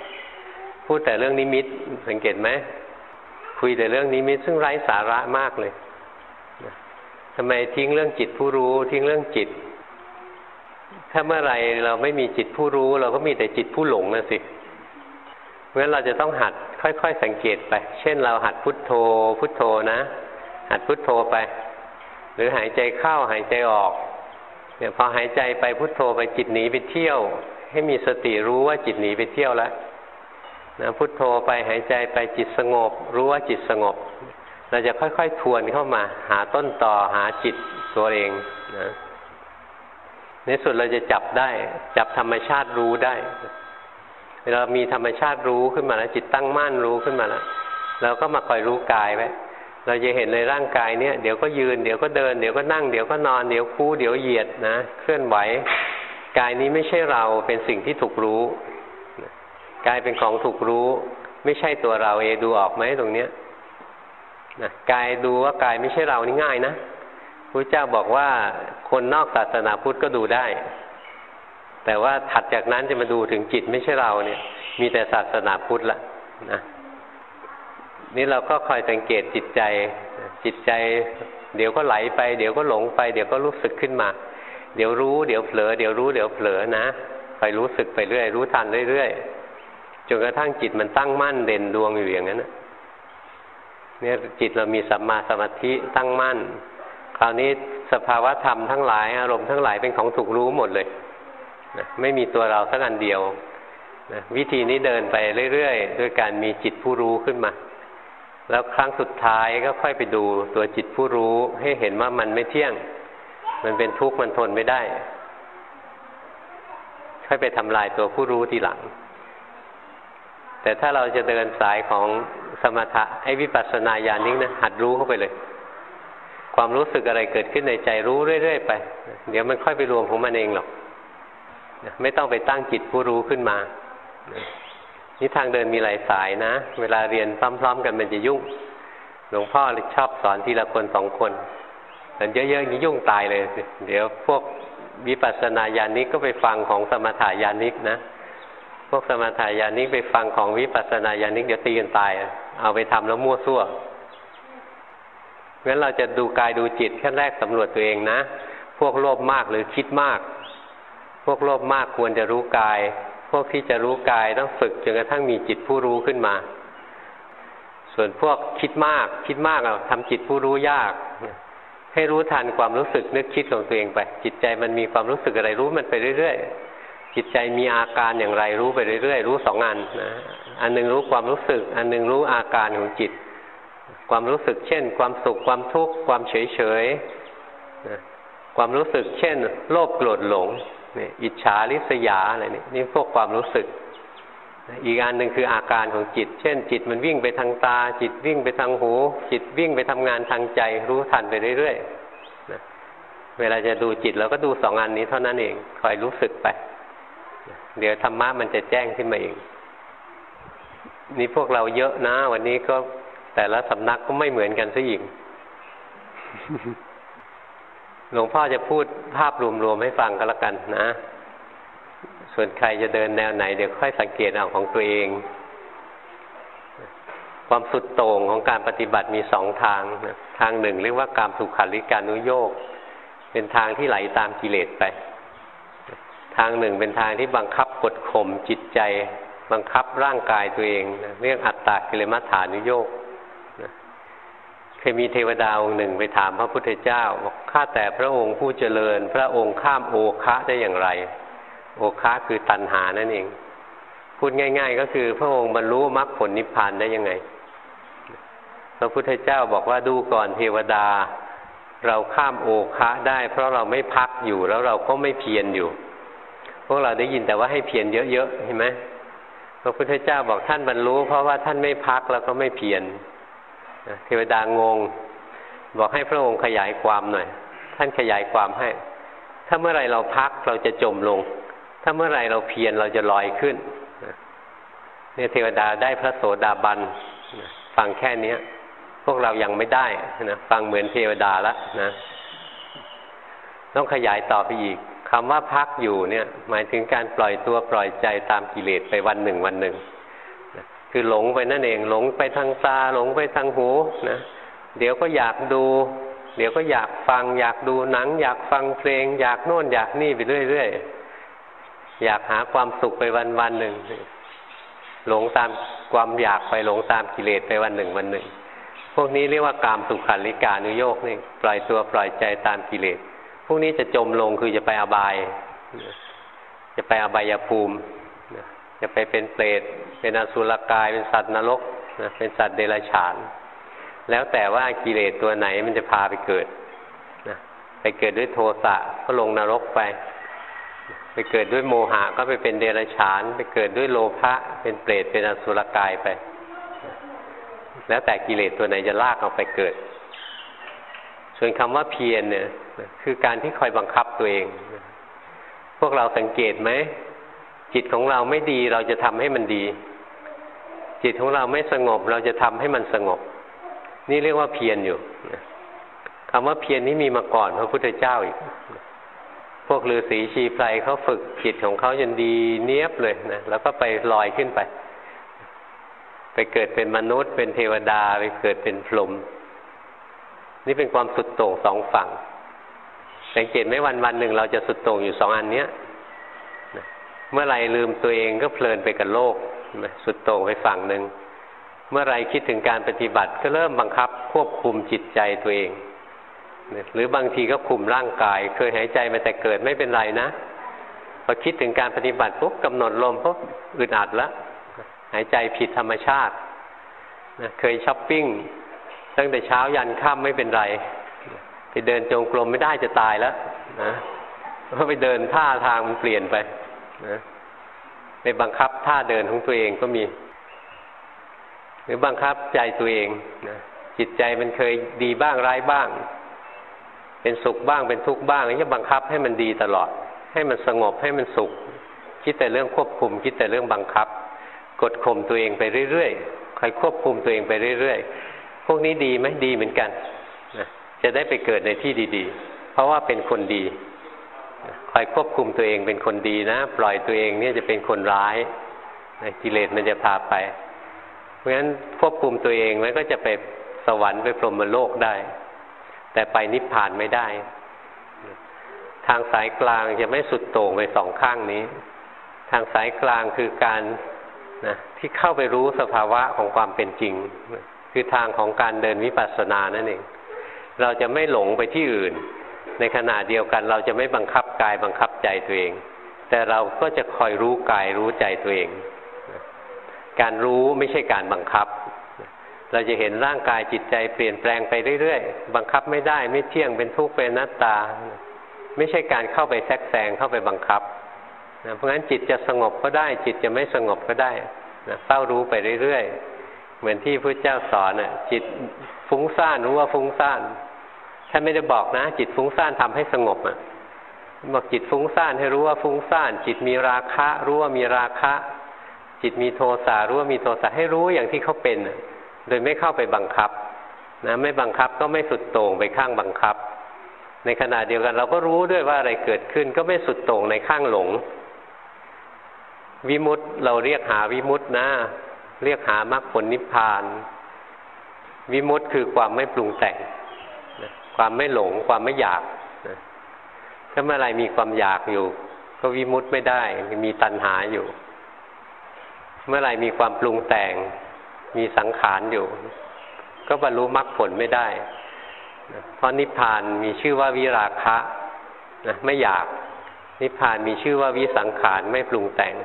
S1: พูดแต่เรื่องนิมิตสังเกตไหมคุยแต่เรื่องนิมิตซึ่งไร้สาระมากเลยทำไมทิ้งเรื่องจิตผู้รู้ทิ้งเรื่องจิต ถ้าเมื่อไรเราไม่มีจิตผู้รู้ เราก็มีแต่จิตผู้หลงนะสิเพราะฉะนั้นเราจะต้องหัดค่อย ๆ สังเกตไป เช่นเราหัดพุทโธ พุทโธนะ หัดพุทโธไป หรือหายใจเข้าหายใจออกเนี่ยพอหายใจไปพุทโธไปจิตหนีไปเที่ยว ให้มีสติรู้ว่าจิตหนีไปเที่ยวแล้ว นะพุทโธไปหายใจไปจิตสงบ รู้ว่าจิตสงบ เราจะค่อยๆทวนเข้ามา หาต้นต่อหาจิตตัวเองนะในสุดเราจะจับได้ จับธรรมชาติรู้ได้ เรามีธรรมชาติรู้ขึ้นมาแล้วจิตตั้งมั่นรู้ขึ้นมาแล้วเราก็มาคอยรู้กายไว้เราจะเห็นในร่างกายเนี้ยเดี๋ยวก็ยืนเดี๋ยวก็เดินเดี๋ยวก็นั่งเดี๋ยวก็นอนเดี๋ยวคู่เดี๋ยวเหยียดนะ เคลื่อนไหวกายนี้ไม่ใช่เราเป็นสิ่งที่ถูกรู้ กายเป็นของถูกรู้ ไม่ใช่ตัวเราเอดูออกไหมตรงเนี้ยนะกายดูว่ากายไม่ใช่เรานี่ง่ายนะพระเจ้าบอกว่าคนนอกศาสนาพุทธก็ดูได้ แต่ว่าถัดจากนั้นจะมาดูถึงจิตไม่ใช่เราเนี่ย มีแต่ศาสนาพุทธละนะนี่เราก็คอยสังเกตจิตใจ จิตใจ เดี๋ยวก็ไหลไป เดี๋ยวก็หลงไป เดี๋ยวก็รู้สึกขึ้นมา เดี๋ยวรู้ เดี๋ยวเผลอ เดี๋ยวรู้ เดี๋ยวเผลอนะคอยรู้สึกไปเรื่อย รู้ทันเรื่อยๆ จนกระทั่งจิตมันตั้งมั่นเด่นดวงอยู่อย่างนั้นเนี่ยจิตเรามีสัมมาสมาธิตั้งมั่น คราวนี้สภาวะธรรมทั้งหลายอารมณ์ทั้งหลายเป็นของถูกรู้หมดเลยนะไม่มีตัวเราสักอันเดียวนะวิธีนี้เดินไปเรื่อยๆด้วยการมีจิตผู้รู้ขึ้นมา แล้วครั้งสุดท้ายก็ค่อยไปดูตัวจิตผู้รู้ให้เห็นว่ามันไม่เที่ยง มันเป็นทุกข์มันทนไม่ได้ ค่อยไปทำลายตัวผู้รู้ทีหลัง แต่ถ้าเราจะเดินสายของสมถะไอ้วิปัสสนาญาณนี้นะหัดรู้เข้าไปเลย ความรู้สึกอะไรเกิดขึ้นในใจรู้เรื่อยๆไป เดี๋ยวมันค่อยไปรวมของมันเองหรอกไม่ต้องไปตั้งจิตผู้รู้ขึ้นมานี่ทางเดินมีหลายสายนะ เวลาเรียนพร้อมๆกันมันจะยุ่ง หลวงพ่อชอบสอนทีละคนสองคนแต่เยอะๆอย่างนี้ยุ่งตายเลย เดี๋ยวพวกวิปัสสนาญาณิกก็ไปฟังของสมถายานิกนะ พวกสมถายานิกไปฟังของวิปัสสนาญาณิกเดี๋ยวตีกันตาย เอาไปทำแล้วมั่วซั่วงั้นเราจะดูกายดูจิตขั้นแรกสำรวจตัวเองนะ พวกโลภมากหรือคิดมาก พวกโลภมากควรจะรู้กาย พวกที่จะรู้กายต้องฝึกจนกระทั่งมีจิตผู้รู้ขึ้นมา ส่วนพวกคิดมาก คิดมากเราทำจิตผู้รู้ยาก ให้รู้ทันความรู้สึกนึกคิดของตัวเองไป จิตใจมันมีความรู้สึกอะไรรู้มันไปเรื่อย ๆ จิตใจมีอาการอย่างไรรู้ไปเรื่อยๆ รู้สองอันนะอันหนึ่งรู้ความรู้สึก อันหนึ่งรู้อาการของจิต ความรู้สึกเช่น ความสุขความทุกข์ความเฉยเฉยความรู้สึกเช่น โลภโกรธหลงนี่อิจฉาริษยาอะไรนี่นี่พวกความรู้สึก อีกอันหนึ่งคืออาการของจิต เช่น จิตมันวิ่งไปทางตา จิตวิ่งไปทางหู จิตวิ่งไปทำงานทางใจ รู้ทันไปเรื่อยๆนะเวลาจะดูจิตเราก็ดูสองอันนี้เท่านั้นเองคอยรู้สึกไป เดี๋ยวธรรมะมันจะแจ้งขึ้นมาเองนี่พวกเราเยอะนะ วันนี้ก็แต่ละสำนักก็ไม่เหมือนกันซะอีกหลวงพ่อจะพูดภาพรวมๆให้ฟังก็แล้วกันนะ ส่วนใครจะเดินแนวไหน เดี๋ยวค่อยสังเกตเอาของตัวเอง ความสุดโต่งของการปฏิบัติมีสองทาง ทางหนึ่งเรียกว่าการสุขาริการนุโยก เป็นทางที่ไหลตามกิเลสไป ทางหนึ่งเป็นทางที่บังคับกดข่มจิตใจ บังคับร่างกายตัวเองนะเรียกอัตตากิเลมัฏฐานุโยกเคยมีเทวดาองค์หนึ่งไปถามพระพุทธเจ้าบอกข้าแต่พระองค์ผู้เจริญ พระองค์ข้ามโอคะได้อย่างไร โอคะคือตัณหานั่นเอง พูดง่าย ๆ ก็คือพระองค์บรรลุมรรคผลนิพพานได้ยังไง พระพุทธเจ้าบอกว่าดูก่อนเทวดาเราข้ามโอคะได้ เพราะเราไม่พักอยู่แล้วเราก็ไม่เพียรอยู่ พวกเราได้ยินแต่ว่าให้เพียรเยอะๆเห็นไหมพระพุทธเจ้าบอกท่านบรรลุเพราะว่าท่านไม่พักแล้วก็ไม่เพียรเทวดางง บอกให้พระองค์ขยายความหน่อย ท่านขยายความให้ ถ้าเมื่อไรเราพักเราจะจมลง ถ้าเมื่อไรเราเพียรเราจะลอยขึ้นเนี่ยเทวดาได้พระโสดาบันฟังแค่เนี้ย พวกเรายังไม่ได้นะฟังเหมือนเทวดาแล้วนะ ต้องขยายต่อไปอีก คำว่าพักอยู่เนี่ยหมายถึงการปล่อยตัวปล่อยใจตามกิเลสไปวันหนึ่งวันหนึ่งคือหลงไปนั่นเองหลงไปทางตาหลงไปทางหูนะเดี๋ยวก็อยากดู เดี๋ยวก็อยากฟัง อยากดูหนัง อยากฟังเพลง อยากโน่นอยากนี่ไปเรื่อยๆอยากหาความสุขไปวันวันหนึ่งหลงตามความอยากไปหลงตามกิเลสไปวันหนึ่งวันหนึ่ง พวกนี้เรียกว่ากามสุขันลิกานุโยกนี่ปล่อยตัวปล่อยใจตามกิเลส วกนี้จะจมลงคือจะไปอบาย จะไปอบายภูมิจะไปเป็นเปรตเป็นอสุรกาย เป็นสัตว์นรกนะเป็นสัตว์เดรัจฉาน แล้วแต่ว่ากิเลสตัวไหนมันจะพาไปเกิดนะไปเกิดด้วยโทสะก็ลงนรกไป ไปเกิดด้วยโมหะก็ไปเป็นเดรัจฉาน ไปเกิดด้วยโลภะเป็นเปรตเป็นอสุรกายไป แล้วแต่กิเลสตัวไหนจะลากเอาไปเกิด ส่วนคำว่าเพียรเนี่ยคือการที่คอยบังคับตัวเอง พวกเราสังเกตไหมจิตของเราไม่ดีเราจะทำให้มันดี จิตของเราไม่สงบ เราจะทำให้มันสงบ นี่เรียกว่าเพียรอยู่คำว่าเพียรนี้มีมาก่อนพระพุทธเจ้าอีก พวกฤาษีชีไพรเขาฝึกจิตของเขาจนดีเนียบเลยนะแล้วก็ไปลอยขึ้นไป ไปเกิดเป็นมนุษย์ เป็นเทวดาไปเกิดเป็นพรหม นี่เป็นความสุดโต่งสองฝั่งสังเกตไหมวันวันหนึ่งเราจะสุดโต่งอยู่สองอันเนี้ยเมื่อไรลืมตัวเองก็เพลินไปกับโลกสุดโต่งไปฝั่งหนึ่งเมื่อไรคิดถึงการปฏิบัติก็เริ่มบังคับควบคุมจิตใจตัวเอง หรือบางทีก็คุมร่างกาย เคยหายใจมาแต่เกิดไม่เป็นไรนะพอคิดถึงการปฏิบัติปุ๊บกำหนดลมปุ๊บอึดอัดแล้วหายใจผิดธรรมชาติเคยช้อปปิ้ง ตั้งแต่เช้ายันค่ำไม่เป็นไร ไปเดินจงกรมไม่ได้จะตายแล้วนะเพราะไปเดินท่าทางมันเปลี่ยนไปนะไปบังคับท่าเดินของตัวเองก็มี หรือบังคับใจตัวเองนะจิตใจมันเคยดีบ้างร้ายบ้าง เป็นสุขบ้างเป็นทุกข์บ้างนี่จะบังคับให้มันดีตลอด ให้มันสงบให้มันสุข คิดแต่เรื่องควบคุม คิดแต่เรื่องบังคับ กดข่มตัวเองไปเรื่อยๆคอยควบคุมตัวเองไปเรื่อยๆ วกนี้ดีไหมดีเหมือนกันนะจะได้ไปเกิดในที่ดี ๆ เพราะว่าเป็นคนดีคอยควบคุมตัวเองเป็นคนดีนะ ปล่อยตัวเองเนี่ยจะเป็นคนร้ายกิเลสมันจะพาไป เพราะฉะนั้นควบคุมตัวเองไว้ก็จะไปสวรรค์ไปพรหมโลกได้ แต่ไปนิพพานไม่ได้ ทางสายกลางจะไม่สุดโต่งไปสองข้างนี้ ทางสายกลางคือการนะที่เข้าไปรู้สภาวะของความเป็นจริง คือทางของการเดินวิปัสสนานั่นเอง เราจะไม่หลงไปที่อื่น ในขณะเดียวกันเราจะไม่บังคับกายบังคับใจตัวเอง แต่เราก็จะคอยรู้กายรู้ใจตัวเอง การรู้ไม่ใช่การบังคับ เราจะเห็นร่างกายจิตใจเปลี่ยนแปลงไปเรื่อยๆ บังคับไม่ได้ไม่เที่ยงเป็นทุกข์เป็นนัตตา ไม่ใช่การเข้าไปแทรกแซงเข้าไปบังคับนะเพราะงั้นจิตจะสงบก็ได้ จิตจะไม่สงบก็ได้นะเฝ้ารู้ไปเรื่อยๆ เหมือนที่พระเจ้าสอนน่ะ จิตฟุ้งซ่านรู้ว่าฟุ้งซ่านท่านไม่ได้บอกนะ จิตฟุ้งซ่านทำให้สงบอะบอกจิตฟุ้งซ่านให้รู้ว่าฟุ้งซ่าน จิตมีราคะ รู้ว่ามีราคะ จิตมีโทสะรู้ว่ามีโทสะให้รู้อย่างที่เขาเป็นโดยไม่เข้าไปบังคับนะไม่บังคับก็ไม่สุดโต่งไปข้างบังคับ ในขณะเดียวกัน เราก็รู้ด้วยว่าอะไรเกิดขึ้นก็ไม่สุดโต่งในข้างหลง วิมุตต์เราเรียกหาวิมุตต์นะ เรียกหามรรคผลนิพพาน วิมุตต์คือความไม่ปรุงแต่งนะความไม่หลง ความไม่อยากนะถ้าเมื่อไรมีความอยากอยู่ ก็วิมุตต์ไม่ได้ มีตัณหาอยู่ เมื่อไรมีความปรุงแต่ง มีสังขารอยู่ ก็บรรลุมรรคผลไม่ได้นะเพราะนิพพานมีชื่อว่าวิราคะนะไม่อยาก นิพพานมีชื่อว่าวิสังขารไม่ปรุงแต่ง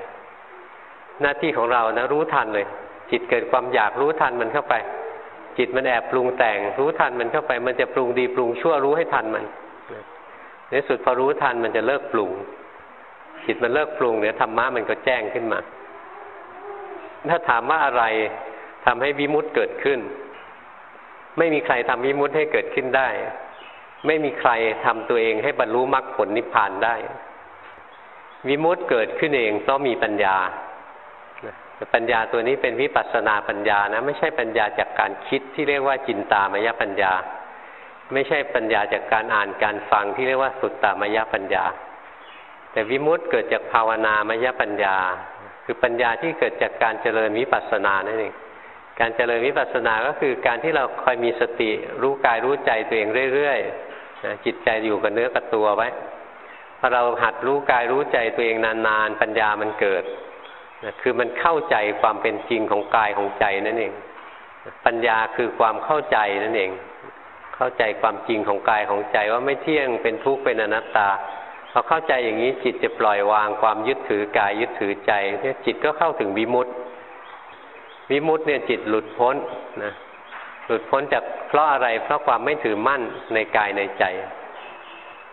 S1: หน้าที่ของเรานะรู้ทันเลย จิตเกิดความอยากรู้ทันมันเข้าไป จิตมันแอบปรุงแต่ง รู้ทันมันเข้าไป มันจะปรุงดีปรุงชั่วรู้ให้ทันมันในสุดพอรู้ทันมันจะเลิกปรุง จิตมันเลิกปรุงเนี่ยธรรมะมันก็แจ้งขึ้นมา ถ้าถามว่าอะไรทำให้วิมุตต์เกิดขึ้น ไม่มีใครทำวิมุตต์ให้เกิดขึ้นได้ ไม่มีใครทำตัวเองให้บรรลุมรรคผลนิพพานได้ วิมุตต์เกิดขึ้นเองต้องมีปัญญา ปัญญาตัวนี้เป็นวิปัสสนาปัญญานะ ไม่ใช่ปัญญาจากการคิดที่เรียกว่าจินตามยปัญญา ไม่ใช่ปัญญาจากการอ่านการฟังที่เรียกว่าสุตตามยปัญญา แต่วิมุตต์เกิดจากภาวนามยปัญญา คือปัญญาที่เกิดจากการเจริญวิปัสสนานั่นเองการเจริญวิปัสสนาก็คือการที่เราคอยมีสติรู้กายรู้ใจตัวเองเรื่อยๆจิตใจอยู่กับเนื้อกับตัวไว้พอเราหัดรู้กายรู้ใจตัวเองนานๆ ปัญญามันเกิด นะคือมันเข้าใจความเป็นจริงของกายของใจนั่นเอง ปัญญาคือความเข้าใจนั่นเอง เข้าใจความจริงของกายของใจว่าไม่เที่ยงเป็นทุกข์เป็นอนัตตาพอเข้าใจอย่างนี้จิตจะปล่อยวางความยึดถือกายยึดถือใจเนี่ยจิตก็เข้าถึงวิมุตติวิมุตติเนี่ยจิตหลุดพ้นนะหลุดพ้นจากเพราะอะไรเพราะความไม่ถือมั่นในกายในใจ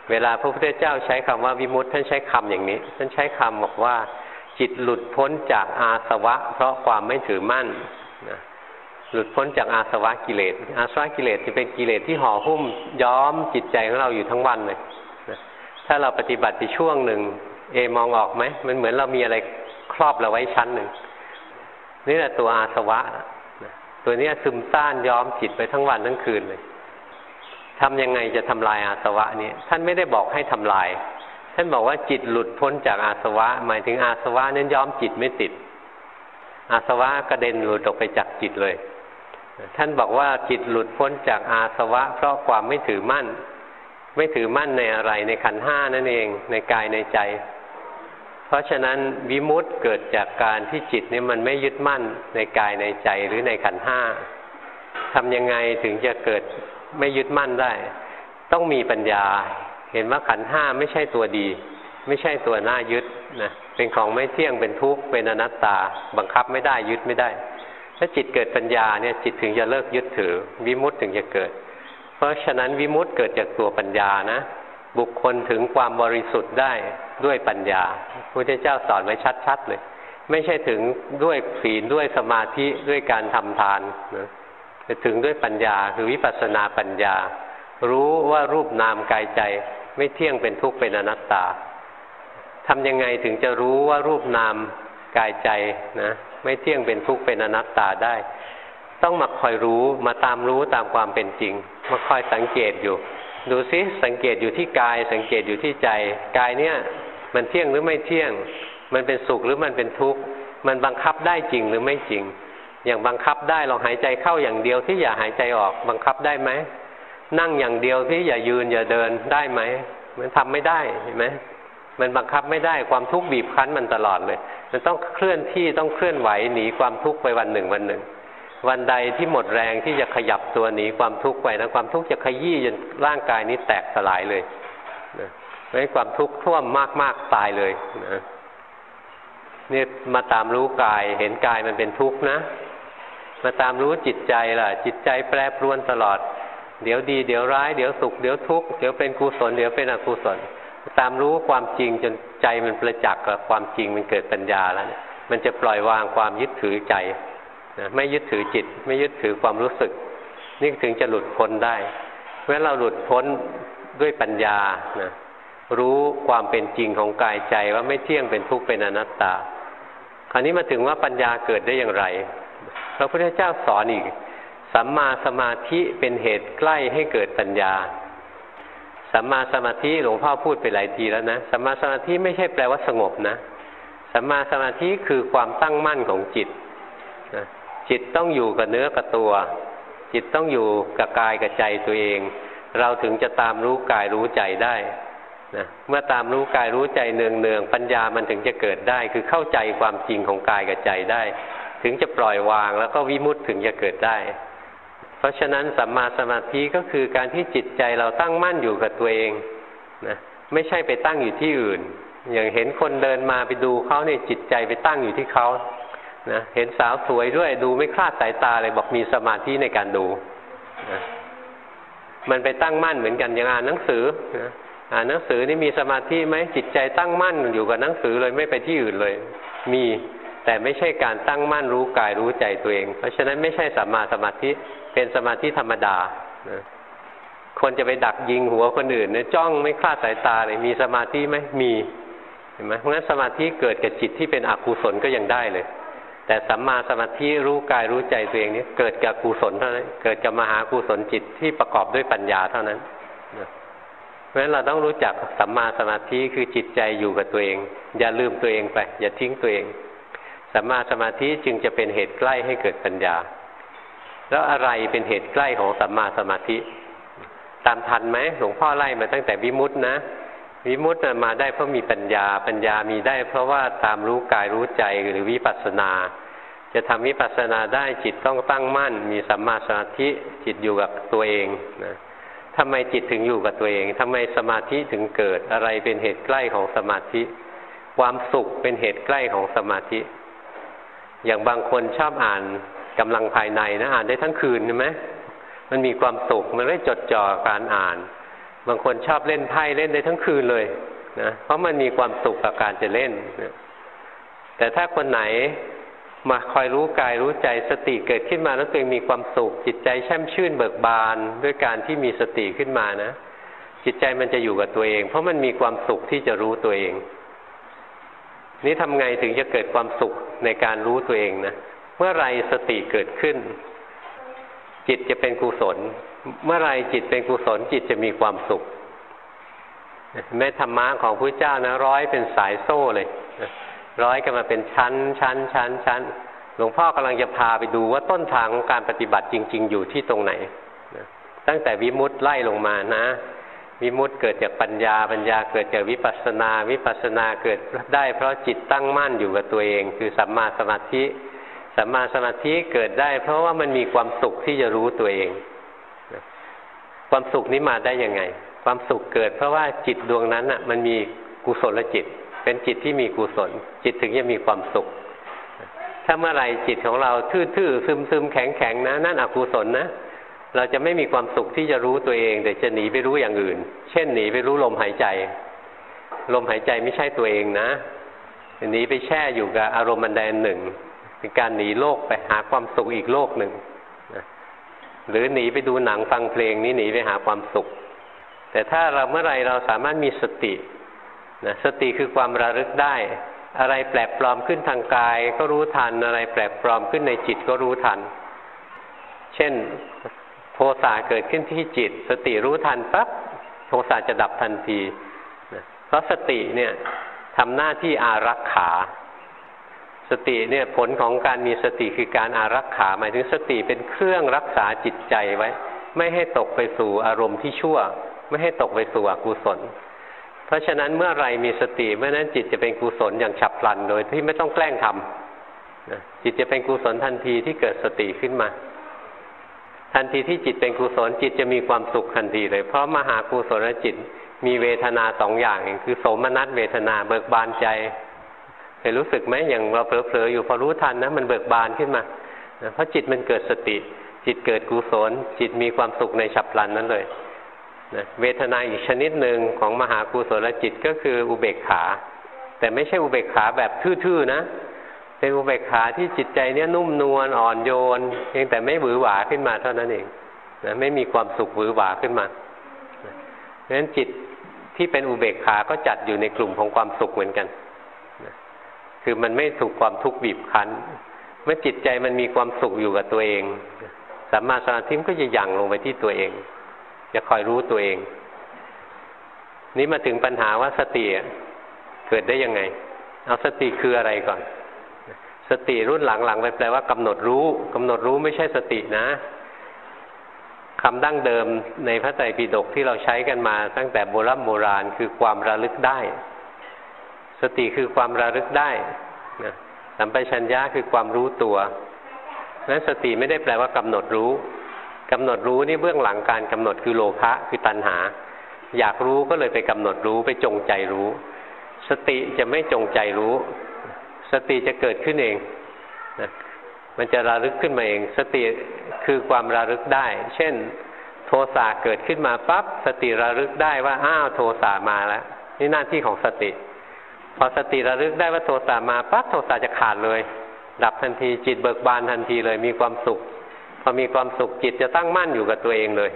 S1: เวลาพระพุทธเจ้าใช้คำว่าวิมุตติท่านใช้คำอย่างนี้ ท่านใช้คำบอกว่า จิตหลุดพ้นจากอาสวะ เพราะความไม่ถือมั่นนะหลุดพ้นจากอาสวะกิเลส อาสวะกิเลสจะเป็นกิเลสที่ห่อหุ้มย้อมจิตใจของเราอยู่ทั้งวันเลยนะถ้าเราปฏิบัติไปช่วงหนึ่ง เอมองออกไหมมันเหมือนเรามีอะไรครอบเราไว้ชั้นหนึ่งนี่แหละตัวอาสวะนะตัวนี้ซึมซ่านย้อมจิตไปทั้งวันทั้งคืนเลยทำยังไงจะทำลายอาสวะนี้ท่านไม่ได้บอกให้ทำลาย ท่านบอกว่าจิตหลุดพ้นจากอาสวะ หมายถึงอาสวะนั้นย้อมจิตไม่ติด อาสวะกระเด็นหลุดออกไปจากจิตเลย ท่านบอกว่าจิตหลุดพ้นจากอาสวะ เพราะความไม่ถือมั่น ไม่ถือมั่นในอะไรในขันห้านั่นเองในกายในใจ เพราะฉะนั้นวิมุตต์เกิดจากการที่จิตนี่มันไม่ยึดมั่นในกายในใจหรือในขันห้าทำยังไงถึงจะเกิดไม่ยึดมั่นได้ ต้องมีปัญญา เห็นว่าขันห้าไม่ใช่ตัวดี ไม่ใช่ตัวน้ายึดนะเป็นของไม่เที่ยงเป็นทุกข์เป็นอนัตตา บังคับไม่ได้ยึดไม่ได้ ถ้าจิตเกิดปัญญาเนี่ยจิตถึงจะเลิกยึดถือ วิมุตต์ถึงจะเกิด เพราะฉะนั้นวิมุตต์เกิดจากตัวปัญญานะ บุคคลถึงความบริสุทธิ์ได้ด้วยปัญญาพระพุทธเจ้าสอนไว้ชัดๆเลย ไม่ใช่ถึงด้วยศีลด้วยสมาธิด้วยการทำทานนะแต่ถึงด้วยปัญญาคือวิปัสสนาปัญญารู้ว่ารูปนามกายใจ ไม่เที่ยงเป็นทุกข์เป็นอนัตตาทำยังไงถึงจะรู้ว่ารูปนามกายใจนะไม่เที่ยงเป็นทุกข์เป็นอนัตตาได้ ต้องมาคอยรู้มาตามรู้ตามความเป็นจริง มาคอยสังเกตอยู่ ดูซิสังเกตอยู่ที่กาย สังเกตอยู่ที่ใจ กายเนี่ย มันเที่ยงหรือไม่เที่ยง มันเป็นสุขหรือมันเป็นทุกข์มันบังคับได้จริงหรือไม่จริง อย่างบังคับได้ลองหายใจเข้าอย่างเดียวที่อย่าหายใจออก บังคับได้ไหม นั่งอย่างเดียวที่อย่ายืนอย่าเดินได้ไหม มันทำไม่ได้เห็นไหมมันบังคับไม่ได้ความทุกข์บีบคั้นมันตลอดเลย มันต้องเคลื่อนที่ต้องเคลื่อนไหวหนีความทุกข์ไปวันหนึ่งวันหนึ่ง วันใดที่หมดแรงที่จะขยับตัวหนีความทุกข์ไปนะความทุกข์จะขยี้จนร่างกายนี้แตกสลายเลยนะไม่ความทุกข์ท่วมมากๆตายเลยนะนี่มาตามรู้กายเห็นกายมันเป็นทุกข์นะ มาตามรู้จิตใจล่ะ จิตใจแปรปรวนตลอด เดี๋ยวดี เดี๋ยวร้าย เดี๋ยวสุข เดี๋ยวทุกข์ เดี๋ยวเป็นกุศล เดี๋ยวเป็นอกุศล ตามรู้ความจริงจนใจมันประจักษ์กับความจริงมันเกิดปัญญาแล้ว มันจะปล่อยวางความยึดถือใจนะไม่ยึดถือจิต ไม่ยึดถือความรู้สึก นี่ถึงจะหลุดพ้นได้เมื่อเราหลุดพ้นด้วยปัญญานะรู้ความเป็นจริงของกายใจว่าไม่เที่ยงเป็นทุกข์เป็นอนัตตา คราวนี้มาถึงว่าปัญญาเกิดได้อย่างไร พระพุทธเจ้าสอนอีก สัมมาสมาธิเป็นเหตุใกล้ให้เกิดปัญญา สัมมาสมาธิหลวงพ่อพูดไปหลายทีแล้วนะ สัมมาสมาธิไม่ใช่แปลว่าสงบนะ สัมมาสมาธิคือความตั้งมั่นของจิตนะจิตต้องอยู่กับเนื้อกับตัว จิตต้องอยู่กับกายกับใจตัวเอง เราถึงจะตามรู้กายรู้ใจได้นะเมื่อตามรู้กายรู้ใจเนืองเนืองปัญญามันถึงจะเกิดได้ คือเข้าใจความจริงของกายกับใจได้ ถึงจะปล่อยวางแล้วก็วิมุตถึงจะเกิดได้ เพราะฉะนั้นสัมมาสมาธิก็คือการที่จิตใจเราตั้งมั่นอยู่กับตัวเองนะไม่ใช่ไปตั้งอยู่ที่อื่น อย่างเห็นคนเดินมาไปดูเขาเนี่ยจิตใจไปตั้งอยู่ที่เขานะเห็นสาวสวยด้วยดูไม่คลาดสายตาเลยบอกมีสมาธิในการดูนะมันไปตั้งมั่นเหมือนกันอย่างอ่านหนังสือนะอ่านหนังสือนี่มีสมาธิไหมจิตใจตั้งมั่นอยู่กับหนังสือเลยไม่ไปที่อื่นเลย มีแต่ไม่ใช่การตั้งมั่นรู้กายรู้ใจตัวเอง เพราะฉะนั้นไม่ใช่สัมมาสมาธิ เป็นสมาธิธรรมดาคนจะไปดักยิงหัวคนอื่นเนี่ยจ้องไม่คลาดสายตาเลยมีสมาธิไหมมีเห็นไหมเพราะฉะนั้นสมาธิเกิดกับจิตที่เป็นอกุศลก็ยังได้เลย แต่สัมมาสมาธิรู้กายรู้ใจตัวเองนี่เกิดกับกุศลเท่านั้นเกิดกับมหากุศลจิตที่ประกอบด้วยปัญญาเท่านั้นเพราะฉะนั้นเราต้องรู้จักสัมมาสมาธิคือจิตใจอยู่กับตัวเอง อย่าลืมตัวเองไป อย่าทิ้งตัวเองสัมมาสมาธิจึงจะเป็นเหตุใกล้ให้เกิดปัญญา แล้วอะไรเป็นเหตุใกล้ของสัมมาสมาธิ ตามทันไหมหลวงพ่อไล่มาตั้งแต่วิมุตตินะวิมุตติมาได้เพราะมีปัญญา ปัญญามีได้ เพราะว่าตามรู้กายรู้ใจหรือวิปัสสนา จะทำวิปัสสนาได้จิตต้องตั้งมั่น มีสัมมาสมาธิจิตอยู่กับตัวเองนะทำไมจิตถึงอยู่กับตัวเองทำไมสมาธิถึงเกิดอะไรเป็นเหตุใกล้ของสมาธิ ความสุขเป็นเหตุใกล้ของสมาธิ อย่างบางคนชอบอ่าน กำลังภายในนะอ่านได้ทั้งคืนใช่ไหมมันมีความสุขมันไม่จดจ่อการอ่าน บางคนชอบเล่นไพ่เล่นได้ทั้งคืนเลยนะเพราะมันมีความสุขกับการจะเล่นแต่ถ้าคนไหนมาคอยรู้กายรู้ใจสติเกิดขึ้นมาแล้วตัวเองมีความสุข จิตใจแช่มชื่นเบิกบานด้วยการที่มีสติขึ้นมานะ จิตใจมันจะอยู่กับตัวเอง เพราะมันมีความสุขที่จะรู้ตัวเอง นี่ทำไงถึงจะเกิดความสุขในการรู้ตัวเองนะ มื่อไรสติเกิดขึ้น จิตจะเป็นกุศล เมื่อไรจิตเป็นกุศล จิตจะมีความสุขแม่ธรรมะของพระเจ้านะร้อยเป็นสายโซ่เลยร้อยกันมาเป็นชั้น ชั้น ชั้น ชั้น หลวงพ่อกำลังจะพาไปดูว่าต้นทางของการปฏิบัติจริง ๆ อยู่ที่ตรงไหน ตั้งแต่วิมุตต์ไล่ลงมานะ วิมุตต์เกิดจากปัญญา ปัญญาเกิดจากวิปัสสนา วิปัสสนาเกิดได้เพราะจิตตั้งมั่นอยู่กับตัวเอง คือสัมมาสมาธิ สัมมาสมาธิเกิดได้ เพราะว่ามันมีความสุขที่จะรู้ตัวเอง ความสุขนี้มาได้ยังไง ความสุขเกิด เพราะว่าจิตดวงนั้นอะ มันมีกุศลจิต เป็นจิตที่มีกุศล จิตถึงจะมีความสุข ถ้าเมื่อไรจิตของเราทื่อๆซึมๆแข็งๆนะนั่นอกุศลนะเราจะไม่มีความสุขที่จะรู้ตัวเองแต่จะหนีไปรู้อย่างอื่น เช่นหนีไปรู้ลมหายใจ ลมหายใจไม่ใช่ตัวเองนะหนีไปแช่อยู่กับอารมณ์บันไดหนึ่ง เป็นการหนีโลกไปหาความสุขอีกโลกหนึ่งหรือหนีไปดูหนังฟังเพลงนี้หนีไปหาความสุข แต่ถ้าเราเมื่อไรเราสามารถมีสตินะสติคือความระลึกได้ อะไรแปลกปลอมขึ้นทางกาย ก็รู้ทันอะไรแปลกปลอมขึ้นในจิตก็รู้ทัน เช่น โทสะเกิดขึ้นที่จิต สติรู้ทันปั๊บโทสะจะดับทันทีนะเพราะสติเนี่ยทำหน้าที่อารักขา สติเนี่ยผลของการมีสติคือการอารักขาหมายถึงสติเป็นเครื่องรักษาจิตใจไว้ ไม่ให้ตกไปสู่อารมณ์ที่ชั่ว ไม่ให้ตกไปสู่อกุศล เพราะฉะนั้นเมื่อไรมีสติเมื่อนั้นจิตจะเป็นกุศลอย่างฉับพลันโดยที่ไม่ต้องแกล้งทำจิตจะเป็นกุศลทันทีที่เกิดสติขึ้นมา ทันทีที่จิตเป็นกุศลจิตจะมีความสุขทันทีเลย เพราะมหากุศลจิตมีเวทนาสองอย่างคือโสมนัสเวทนาเบิกบานใจ เคยรู้สึกไหมอย่างเราเผลอๆอยู่พอรู้ทันนะมันเบิกบานขึ้นมาเพราะจิตมันเกิดสติ จิตเกิดกุศลจิตมีความสุขในฉับพลันนั้นเลยนะเวทนาอีกชนิดหนึ่งของมหากุศลจิตก็คืออุเบกขา แต่ไม่ใช่อุเบกขาแบบทื่อๆนะ เป็นอุเบกขาที่จิตใจเนี้ยนุ่มนวลอ่อนโยนเพียงแต่ไม่หวือหวาขึ้นมาเท่านั้นเองนะไม่มีความสุขหวือหวาขึ้นมาเพราะฉะนั้นจิตที่เป็นอุเบกขาก็จัดอยู่ในกลุ่มของความสุขเหมือนกัน คือมันไม่ถูกความทุกข์บีบคั้น เมื่อจิตใจมันมีความสุขอยู่กับตัวเองสัมมาสมาธิก็จะยั่งลงไปที่ตัวเอง จะคอยรู้ตัวเอง นี้มาถึงปัญหาว่าสติเกิดได้ยังไง เอาสติคืออะไรก่อน สติรุ่นหลังๆไปแปลว่ากำหนดรู้กำหนดรู้ไม่ใช่สตินะคำดั้งเดิมในพระไตรปิฎกที่เราใช้กันมาตั้งแต่โบราณโบราณคือความระลึกได้ สติคือความระลึกได้นะสัมปชัญญะคือความรู้ตัวนั้นสติไม่ได้แปลว่ากำหนดรู้กำหนดรู้นี่เบื้องหลังการกำหนดคือโลภะคือตัณหา อยากรู้ก็เลยไปกำหนดรู้ไปจงใจรู้ สติจะไม่จงใจรู้ สติจะเกิดขึ้นเองนะมันจะระลึกขึ้นมาเอง สติคือความระลึกได้ เช่น โทสะเกิดขึ้นมาปั๊บสติระลึกได้ว่าอ้าวโทสะมาแล้วนี่หน้าที่ของสติ พอสติระลึกได้ว่าโทสะมาปั๊บโทสะจะขาดเลย ดับทันทีจิตเบิกบานทันทีเลยมีความสุข พอมีความสุขจิตจะตั้งมั่นอยู่กับตัวเองเลย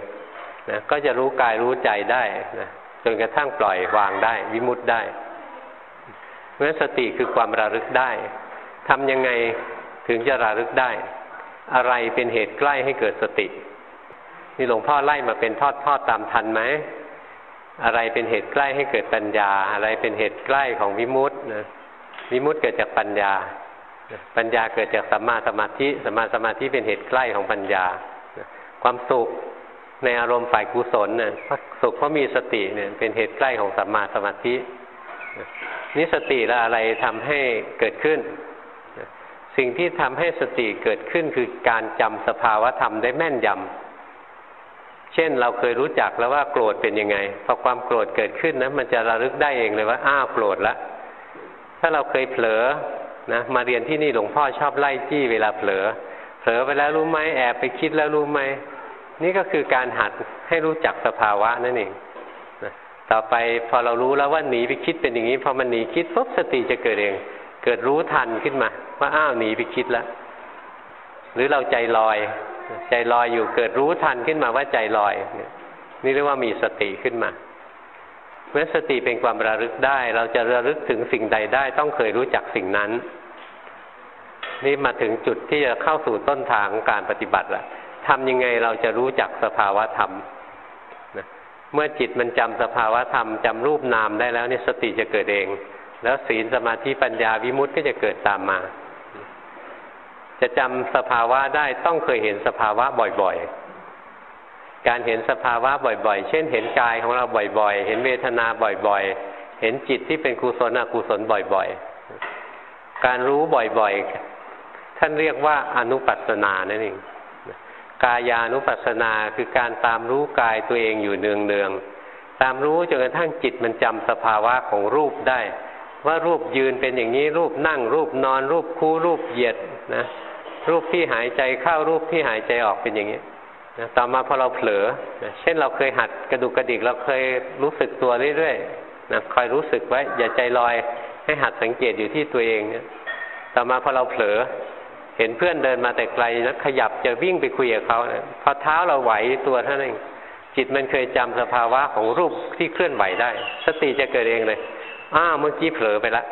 S1: นะก็จะรู้กายรู้ใจได้นะจนกระทั่งปล่อยวางได้ วิมุตได้เพราะฉะนั้นสติคือความระลึกได้ทำยังไงถึงจะระลึกได้ อะไรเป็นเหตุใกล้ให้เกิดสติ นี่หลวงพ่อไล่มาเป็นทอดทอดตามทันไหม อะไรเป็นเหตุใกล้ให้เกิดปัญญา อะไรเป็นเหตุใกล้ของวิมุตต์นะวิมุตต์เกิดจากปัญญา ปัญญาเกิดจากสัมมาสมาธิสัมมาสมาธิเป็นเหตุใกล้ของปัญญา ความสุขในอารมณ์ฝ่ายกุศลเนี่ยสุขเพราะมีสติเนี่ยเป็นเหตุใกล้ของสัมมาสมาธินี่สติละอะไรทำให้เกิดขึ้น สิ่งที่ทำให้สติเกิดขึ้นคือการจำสภาวะธรรมได้แม่นยำ เช่นเราเคยรู้จักแล้วว่าโกรธเป็นยังไง พอความโกรธเกิดขึ้นนะมันจะระลึกได้เองเลยว่าอ้าวโกรธละ ถ้าเราเคยเผลอนะมาเรียนที่นี่หลวงพ่อชอบไล่จี้เวลาเผลอ เผลอไปแล้วรู้ไหมแอบไปคิดแล้วรู้ไหมนี่ก็คือการหัดให้รู้จักสภาวะนั่นเองต่อไปพอเรารู้แล้วว่าหนีไปคิดเป็นอย่างนี้พอมันหนีคิดปุ๊บสติจะเกิดเอง เกิดรู้ทันขึ้นมา ว่าอ้าวหนีไปคิดแล้วหรือเราใจลอย ใจลอยอยู่เกิดรู้ทันขึ้นมาว่าใจลอย นี่เรียกว่ามีสติขึ้นมา เมื่อสติเป็นความระลึกได้ เราจะระลึกถึงสิ่งใดได้ ต้องเคยรู้จักสิ่งนั้น นี่มาถึงจุดที่จะเข้าสู่ต้นทางของการปฏิบัติละทำยังไงเราจะรู้จักสภาวะธรรมเมื่อจิตมันจำสภาวะธรรมจำรูปนามได้แล้วเนี่ยสติจะเกิดเอง แล้วศีลสมาธิปัญญาวิมุตติก็จะเกิดตามมา จะจำสภาวะได้ต้องเคยเห็นสภาวะบ่อยๆ การเห็นสภาวะบ่อย ๆ เช่น เห็นกายของเราบ่อย ๆ เห็นเวทนาบ่อยๆ เห็นจิตที่เป็นกุศลอกุศลบ่อยๆ การรู้บ่อยๆ ท่านเรียกว่าอนุปัสนานั่นเองกายานุปัสสนาคือการตามรู้กายตัวเองอยู่เนืองๆ ตามรู้จนกระทั่งจิตมันจำสภาวะของรูปได้ ว่ารูปยืนเป็นอย่างนี้รูปนั่งรูปนอนรูปคู่รูปเหยียดนะ รูปที่หายใจเข้ารูปที่หายใจออกเป็นอย่างนี้นะต่อมาพอเราเผลอนะเช่นเราเคยหัดกระดุกกระดิกเราเคยรู้สึกตัวเรื่อยๆนะคอยรู้สึกไว้อย่าใจลอยให้หัดสังเกตอยู่ที่ตัวเองเนี่ย ต่อมาพอเราเผลอ เห็นเพื่อนเดินมาแต่ไกลนะขยับจะวิ่งไปคุยกับเขานะพอเท้าเราไหวตัวท่านเองจิตมันเคยจำสภาวะของรูปที่เคลื่อนไหวได้ สติจะเกิดเองเลยอ้าวเมื่อกี้เผลอไปละ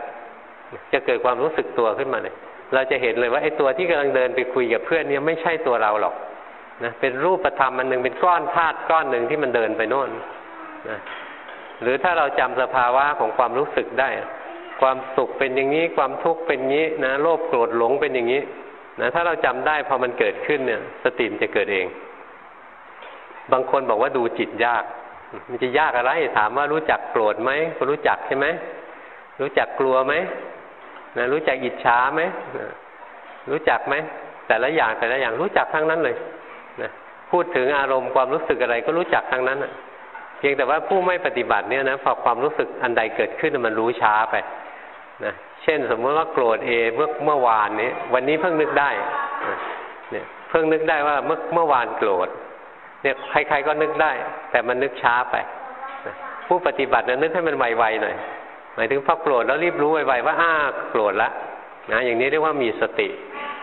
S1: จะเกิดความรู้สึกตัวขึ้นมาเลย เราจะเห็นเลยว่าไอ้ตัวที่กำลังเดินไปคุยกับเพื่อนเนี่ยไม่ใช่ตัวเราหรอกนะเป็นรูปธรรมมันหนึ่งเป็นก้อนธาตุก้อนหนึ่งที่มันเดินไปโน่นนะหรือถ้าเราจำสภาวะของความรู้สึกได้ ความสุขเป็นอย่างนี้ความทุกข์เป็นงนี้นะโลภโกรธหลงเป็นอย่างนี้นะถ้าเราจำได้พอมันเกิดขึ้นเนี่ย สติมจะเกิดเอง บางคนบอกว่าดูจิตยาก มันจะยากอะไรถามว่ารู้จักโกรธไหมก็รู้จักใช่ไหมรู้จักกลัวไหม นะรู้จักอิจฉาไหมนะรู้จักไหมแต่ละอย่างแต่ละอย่างรู้จักทั้งนั้นเลยนะพูดถึงอารมณ์ความรู้สึกอะไรก็รู้จักทั้งนั้นเพียงแต่ว่าผู้ไม่ปฏิบัติเนี่ยนะพอความรู้สึกอันใดเกิดขึ้นมันรู้ช้าไปนะเช่นสมมติว่าโกรธเอเมื่อเมื่อวานนี้ วันนี้เพิ่งนึกได้เนี่ยเพิ่งนึกได้ว่าเมื่อเมื่อวานโกรธเนี่ยใครๆก็นึกได้ แต่มันนึกช้าไป ผู้ปฏิบัตินะนึกให้มันไวๆหน่อย หมายถึงพอโกรธแล้วรีบรู้ไวๆว่าอ้าโกรธละนะอย่างนี้เรียกว่ามีสติ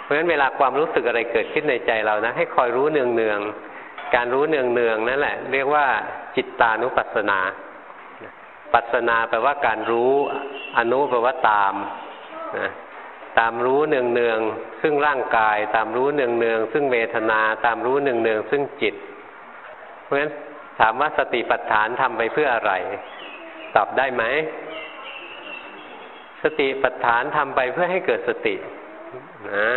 S1: เพราะฉะนั้นเวลาความรู้สึกอะไรเกิดขึ้นในใจเรานะ ให้คอยรู้เนืองๆการรู้เนืองๆนั่นแหละ เรียกว่าจิตตานุปัสสนา ปัสสนาแปลว่าการรู้อนุแปลว่าตามนะตามรู้เนืองๆซึ่งร่างกาย ตามรู้เนืองๆซึ่งเวทนา ตามรู้เนืองๆซึ่งจิต เพราะฉะนั้นถามว่าสติปัฏฐานทำไปเพื่ออะไร ตอบได้ไหม สติปัฏฐานทำไปเพื่อให้เกิดสตินะ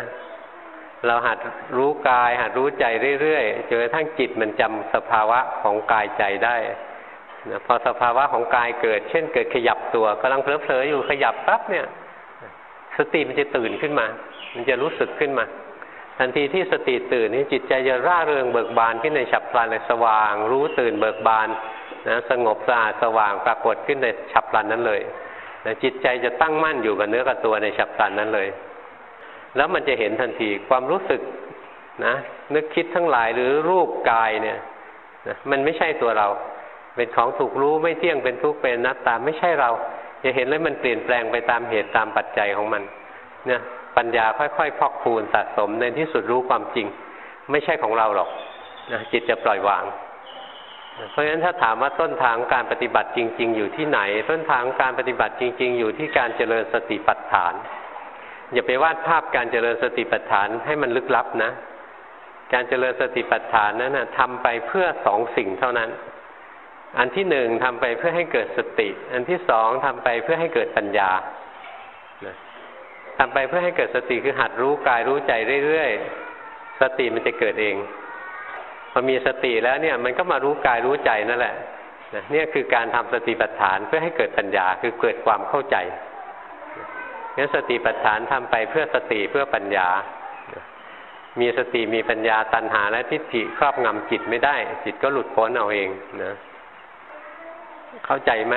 S1: เราหัดรู้กาย หัดรู้ใจเรื่อยๆจนกระทั่งจิตมันจำสภาวะของกายใจได้นะพอสภาวะของกายเกิด เช่น เกิดขยับตัวกำลังเพลอๆอยู่ขยับปั๊บเนี่ย สติมันจะตื่นขึ้นมา มันจะรู้สึกขึ้นมา ทันทีที่สติตื่นนี่จิตใจจะร่าเริงเบิกบานขึ้นในฉับพลันเลยสว่าง รู้ตื่นเบิกบานนะสงบสะอาดสว่างปรากฏขึ้นในฉับพลันนั้นเลย นะจิตใจจะตั้งมั่นอยู่กับเนื้อกับตัวในฉับพลันนั้นเลย แล้วมันจะเห็นทันทีความรู้สึกนะนึกคิดทั้งหลายหรือรูปกายเนี่ยนะมันไม่ใช่ตัวเรา เป็นของถูกรู้ไม่เที่ยงเป็นทุกข์เป็นนัตตาไม่ใช่เรา จะเห็นแล้วมันเปลี่ยนแปลงไปตามเหตุตามปัจจัยของมันเนี่ยปัญญาค่อยๆพอกพูนสะสมในที่สุดรู้ความจริง ไม่ใช่ของเราหรอกนะจิตจะปล่อยวาง เพราะฉะนั้นถ้าถามว่าต้นทางการปฏิบัติจริง ๆ อยู่ที่ไหน ต้นทางการปฏิบัติจริง ๆ อยู่ที่การเจริญสติปัฏฐาน อย่าไปวาดภาพการเจริญสติปัฏฐานให้มันลึกลับนะ การเจริญสติปัฏฐานนั้นนะทำไปเพื่อสองสิ่งเท่านั้น อันที่หนึ่งทำไปเพื่อให้เกิดสติ อันที่สองทำไปเพื่อให้เกิดปัญญาทำไปเพื่อให้เกิดสติคือหัดรู้กายรู้ใจเรื่อยๆสติมันจะเกิดเอง พอมีสติแล้วเนี่ยมันก็มารู้กายรู้ใจนั่นแหละเนี่ยคือการทำสติปัฏฐานเพื่อให้เกิดปัญญาคือเกิดความเข้าใจงั้นสติปัฏฐานทำไปเพื่อสติเพื่อปัญญา มีสติมีปัญญาตัณหาและทิฏฐิครอบงำจิตไม่ได้ จิตก็หลุดพ้นเอาเองนะเข้าใจไหม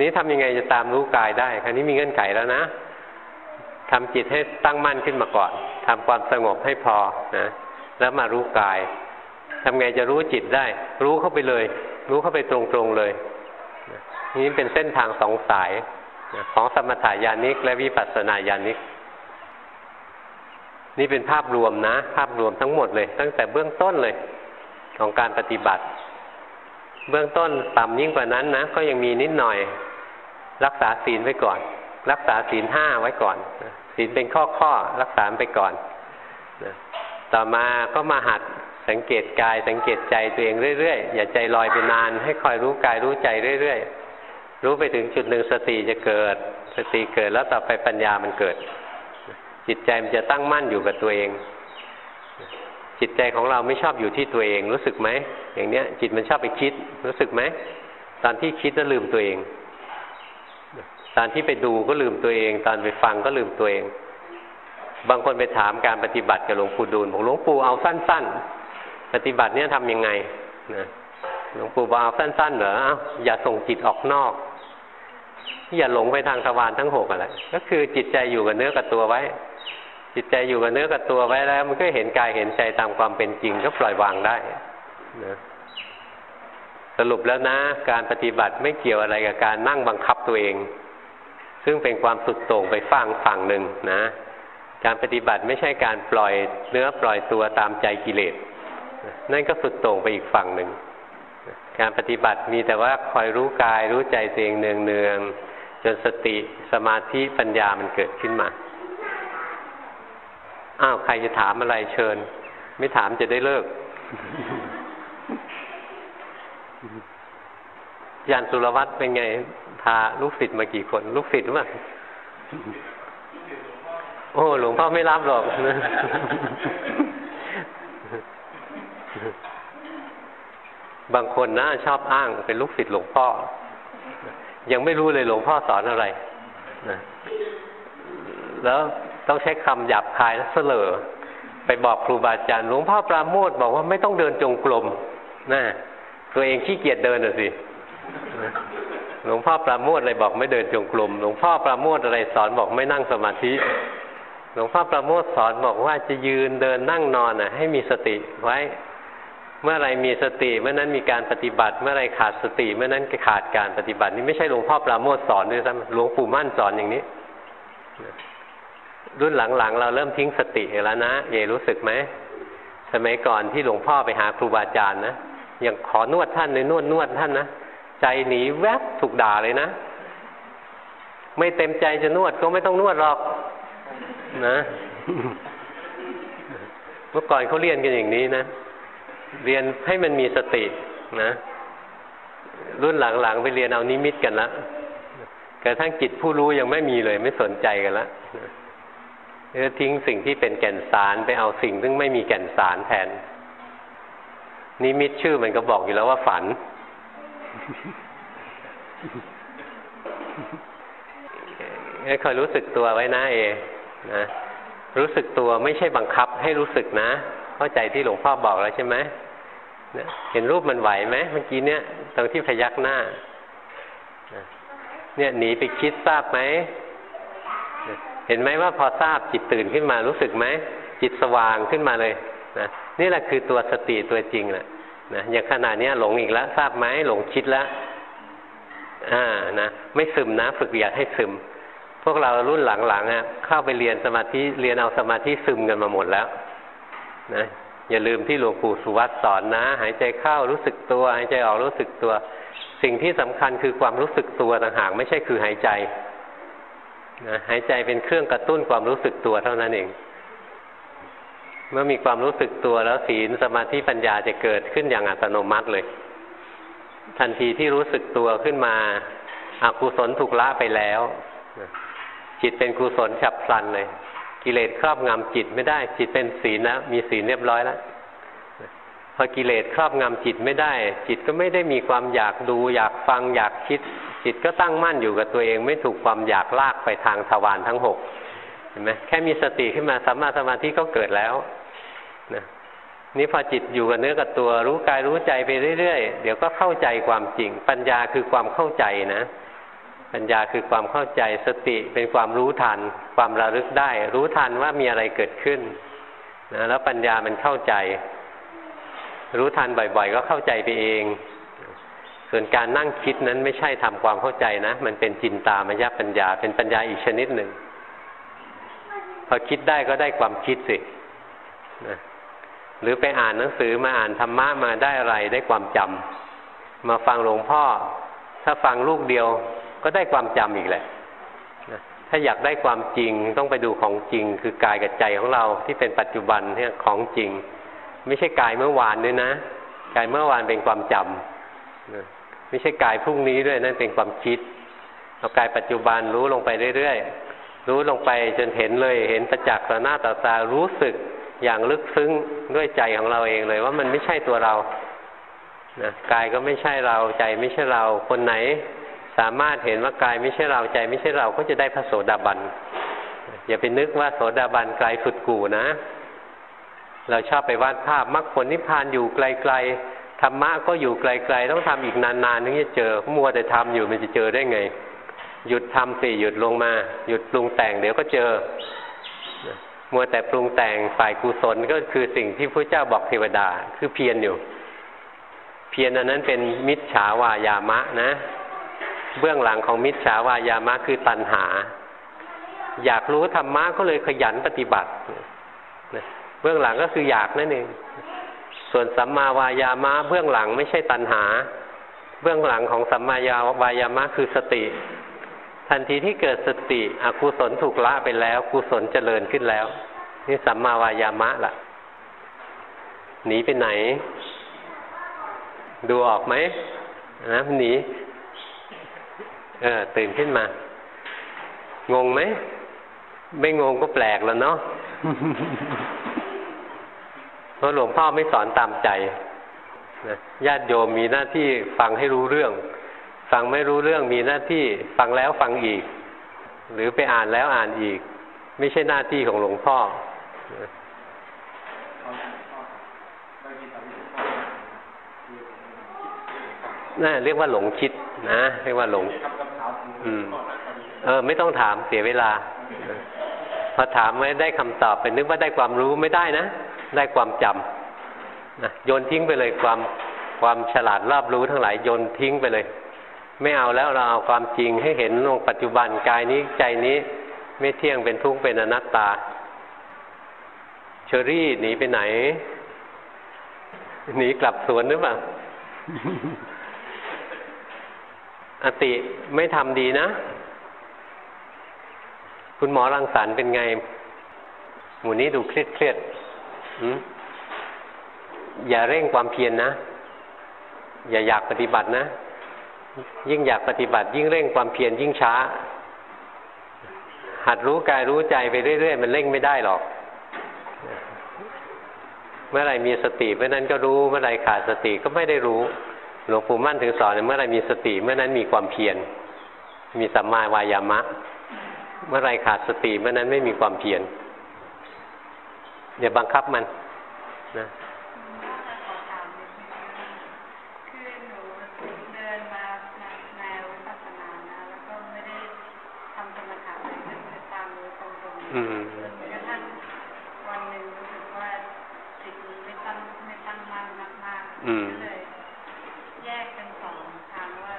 S1: นี้ทำยังไงจะตามรู้กายได้คราวนี้มีเงื่อนไขแล้วนะทำจิตให้ตั้งมั่นขึ้นมาก่อนทำความสงบให้พอนะ แล้วมารู้กายทำไงจะรู้จิตได้ รู้เข้าไปเลย รู้เข้าไปตรงๆเลยนี่เป็นเส้นทางสองสายของสมถายานิก และวิปัสสนาญาณิก นี่เป็นภาพรวมนะ ภาพรวมทั้งหมดเลย ตั้งแต่เบื้องต้นเลย ของการปฏิบัติ เบื้องต้นต่ำยิ่งกว่านั้นนะ ก็ยังมีนิดหน่อย รักษาศีลไว้ก่อน รักษาศีลห้าไว้ก่อนศีลเป็นข้อข้อรักษาไปก่อน ต่อมาก็มาหัดสังเกตกาย สังเกตใจตัวเองเรื่อยๆ อย่าใจลอยไปนาน ให้คอยรู้กายรู้ใจเรื่อยๆ รู้ไปถึงจุดหนึ่งสติจะเกิด สติเกิดแล้วต่อไปปัญญามันเกิด จิตใจมันจะตั้งมั่นอยู่กับตัวเอง จิตใจของเราไม่ชอบอยู่ที่ตัวเอง รู้สึกไหมอย่างเนี้ย จิตมันชอบไปคิด รู้สึกไหมตอนที่คิดก็ลืมตัวเอง ตอนที่ไปดูก็ลืมตัวเอง ตอนไปฟังก็ลืมตัวเอง บางคนไปถามการปฏิบัติกับหลวงปู่ดูลบอกหลวงปู่เอาสั้น ๆ ปฏิบัติเนี่ยทำยังไงนะหลวงปู่บอกเอาสั้น ๆ เหรออย่าส่งจิตออกนอก อย่าหลงไปทางทวารทั้งหกอะไรก็คือจิตใจอยู่กับเนื้อกับตัวไว้ จิตใจอยู่กับเนื้อกับตัวไว้แล้ว มันก็เห็นกายเห็นใจตามความเป็นจริงก็ปล่อยวางได้นะสรุปแล้วนะ การปฏิบัติไม่เกี่ยวอะไรกับการนั่งบังคับตัวเอง ซึ่งเป็นความสุดโต่งไปฟังฝั่งหนึ่งนะ การปฏิบัติไม่ใช่การปล่อยเนื้อปล่อยตัวตามใจกิเลส นั่นก็สุดโต่งไปอีกฝั่งหนึ่ง การปฏิบัติมีแต่ว่าคอยรู้กายรู้ใจตัวเองเนืองเนืองจนสติสมาธิปัญญามันเกิดขึ้นมา อ้าวใครจะถามอะไรเชิญ ไม่ถามจะได้เลิกยานสุรวัตรเป็นไง พาลูกศิษย์มากี่คน ลูกศิษย์หรือเปล่า โอ้หลวงพ่อไม่รับหรอกบางคนนะชอบอ้างเป็นลูกศิษย์หลวงพ่อ ยังไม่รู้เลยหลวงพ่อสอนอะไรนะแล้วต้องใช้คำหยาบคายและเสลอ ไปบอกครูบาอาจารย์หลวงพ่อปราโมทบอกว่าไม่ต้องเดินจงกรมนะตัวเองขี้เกียจเดินน่ะสิหลวงพ่อปราโมทอะไรบอกไม่เดินจงกรมหลวงพ่อปราโมทอะไรสอนบอกไม่นั่งสมาธิ หลวงพ่อปราโมทสอนบอกว่าจะยืนเดินนั่งนอนน่ะ ให้มีสติไว้ เมื่อไรมีสติเมื่อนั้นมีการปฏิบัติ เมื่อไรขาดสติ เมื่อนั้นขาดการปฏิบัติ นี่ไม่ใช่หลวงพ่อปราโมทสอนด้วยซ้ำหลวงปู่มั่นสอนอย่างนี้รุ่นหลังๆ เราเริ่มทิ้งสติแล้วนะเยรู้สึกไหมสมัยก่อนที่หลวงพ่อไปหาครูบาอาจารย์นะอยังขอนวดท่านเลยนวดนวดท่านนะใจหนีแวบถูกด่าเลยนะ ไม่เต็มใจจะนวดก็ไม่ต้องนวดหรอก นะ เมื่อก่อนเขาเรียนกันอย่างนี้นะ เรียนให้มันมีสตินะ รุ่นหลังๆไปเรียนเอานิมิตกันละกระทั่งจิตผู้รู้ยังไม่มีเลยไม่สนใจกันละจะทิ้งสิ่งที่เป็นแก่นสารไปเอาสิ่งซึ่งไม่มีแก่นสารแทน นิมิตชื่อมันก็บอกอยู่แล้วว่าฝันให้คอยรู้สึกตัวไว้นะเอ นะรู้สึกตัวไม่ใช่บังคับให้รู้สึกนะ เข้าใจที่หลวงพ่อบอกแล้วใช่ไหมเห็นรูปมันไหวไหมเมื่อกี้เนี้ยตรงที่พยักหน้า เนี่ยหนีไปคิดทราบไหม เห็นไหมว่าพอทราบจิตตื่นขึ้นมารู้สึกไหม จิตสว่างขึ้นมาเลยนะนี่แหละคือตัวสติตัวจริงแหละนะอย่างขนาดนี้หลงอีกแล้ว ทราบไหมหลงคิดแล้วอ่านะไม่ซึมนะ ฝึกอยากให้ซึม พวกเรารุ่นหลังๆอะเข้าไปเรียนสมาธิเรียนเอาสมาธิซึมกันมาหมดแล้ว นะอย่าลืมที่หลวงปู่สุวัตสอนนะ หายใจเข้ารู้สึกตัวหายใจออกรู้สึกตัว สิ่งที่สำคัญคือความรู้สึกตัวต่างหากไม่ใช่คือหายใจนะหายใจเป็นเครื่องกระตุ้นความรู้สึกตัวเท่านั้นเอง เมื่อมีความรู้สึกตัวแล้วศีลสมาธิปัญญาจะเกิดขึ้นอย่างอัตโนมัติเลย ทันทีที่รู้สึกตัวขึ้นมาอากุศลถูกละไปแล้ว จิตเป็นกุศลฉับพลันเลย กิเลสครอบงำจิตไม่ได้ จิตเป็นศีลแล้วมีศีลเรียบร้อยแล้วพอกิเลสครอบงำจิตไม่ได้ จิตก็ไม่ได้มีความอยากดู อยากฟังอยากคิด จิตก็ตั้งมั่นอยู่กับตัวเองไม่ถูกความอยากลากไปทางทวารทั้งหกเห็นไหมแค่มีสติขึ้นมาสัมมาสมาธิก็เกิดแล้วนะนี่พอจิตอยู่กับเนื้อกับตัว รู้กายรู้ใจไปเรื่อยๆ เดี๋ยวก็เข้าใจความจริง ปัญญาคือความเข้าใจนะ ปัญญาคือความเข้าใจสติเป็นความรู้ทัน ความระลึกได้ รู้ทันว่ามีอะไรเกิดขึ้นนะแล้วปัญญามันเข้าใจ รู้ทันบ่อยๆ ก็เข้าใจไปเอง ส่วนการนั่งคิดนั้นไม่ใช่ทำความเข้าใจนะ มันเป็นจินตามยปัญญา เป็นปัญญาอีกชนิดหนึ่งพอคิดได้ก็ได้ความคิดสินะหรือไปอ่านหนังสือมาอ่านธรรมะมาได้อะไรได้ความจำมาฟังหลวงพ่อ ถ้าฟังลูกเดียว ก็ได้ความจำอีกแหละถ้าอยากได้ความจริงต้องไปดูของจริง คือกายกับใจของเราที่เป็นปัจจุบันเนี่ยของจริง ไม่ใช่กายเมื่อวานด้วยนะกายเมื่อวานเป็นความจำไม่ใช่กายพรุ่งนี้ด้วยนั่นเป็นความคิดเอากายปัจจุบันรู้ลงไปเรื่อยๆรู้ลงไปจนเห็นเลย เห็นประจักษ์ต่อหน้าต่อตารู้สึกอย่างลึกซึ้งด้วยใจของเราเองเลย ว่ามันไม่ใช่ตัวเรานะกายก็ไม่ใช่เราใจไม่ใช่เราคนไหน สามารถเห็นว่ากายไม่ใช่เราใจ ไม่ใช่เราก็จะได้พระโสดาบัน อย่าไปนึกว่าโสดาบันไกลฝุดกูนะ เราชอบไปวาดภาพมรรคผลนิพพานอยู่ไกลๆธรรมะก็อยู่ไกลๆต้องทำอีกนานๆถึงจะเจอมัวแต่ทำอยู่มันจะเจอได้ไง หยุดทำสิหยุดลงมา หยุดปรุงแต่งเดี๋ยวก็เจอมัวแต่ปรุงแต่งฝ่ายกุศลก็คือสิ่งที่พระเจ้าบอกเทวดาคือเพียรอยู่ เพียรอันนั้นเป็นมิจฉาวายามะนะ เบื้องหลังของมิจฉาวายามะคือตัณหา อยากรู้ธรรมะก็เลยขยันปฏิบัติเบื้องหลังก็คืออยากนั่นเองส่วนสัมมาวายามะเบื้องหลังไม่ใช่ตัณหา เบื้องหลังของสัมมาวายามะคือสติ ทันทีที่เกิดสติอกุศลถูกละไปแล้วกุศลเจริญขึ้นแล้ว นี่สัมมาวายามะละ่ะหนีไปไหน ดูออกไหมนะหนี เออตื่นขึ้นมา งงไหม ไม่งงก็แปลกแล้วเนาะเพราะหลวงพ่อไม่สอนตามใจนะญาติโยมมีหน้าที่ฟังให้รู้เรื่อง ฟังไม่รู้เรื่องมีหน้าที่ฟังแล้วฟังอีก หรือไปอ่านแล้วอ่านอีก ไม่ใช่หน้าที่ของหลวงพ่อน่าเรียกว่าหลงคิด นะเรียกว่าหลงอืมเออ ไม่ต้องถามเสียเวลา พอถามไม่ได้คำตอบเป็นนึกว่าได้ความรู้ไม่ได้นะ ได้ความจำนะโยนทิ้งไปเลยความความฉลาดรอบรู้ทั้งหลายโยนทิ้งไปเลย ไม่เอาแล้วเราเอาความจริงให้เห็นลงปัจจุบันกายนี้ใจนี้ ไม่เที่ยงเป็นทุกข์เป็นอนัตตา เชอรี่หนีไปไหนหนีกลับสวนหรือเปล่า อติไม่ทำดีนะ คุณหมอรังสรรค์เป็นไง หมู่นี้ดูเครียดเครียดอย่าเร่งความเพียรนนะ อย่าอยากปฏิบัตินะ ยิ่งอยากปฏิบัติ ยิ่งเร่งความเพียรยิ่งช้า หัดรู้กายรู้ใจไปเรื่อยๆ มันเร่งไม่ได้หรอก เมื่อไรมีสติเมื่อนั้นก็รู้ เมื่อไรขาดสติก็ไม่ได้รู้ หลวงปู่มั่นถึงสอนเมื่อไรมีสติเมื่อนั้นมีความเพียรมีสัมมาวายามะ เมื่อไรขาดสติเมื่อนั้นไม่มีความเพียรอย่าบังคับมันนะ
S2: อืมกระทั่งวันหนึ่งรู้สึกว่าจิตไม่ตั้งมั่นมากมากอืมตั้งไม่ตั้งมั่นมากๆเลยแยกเป็นสองทางว่า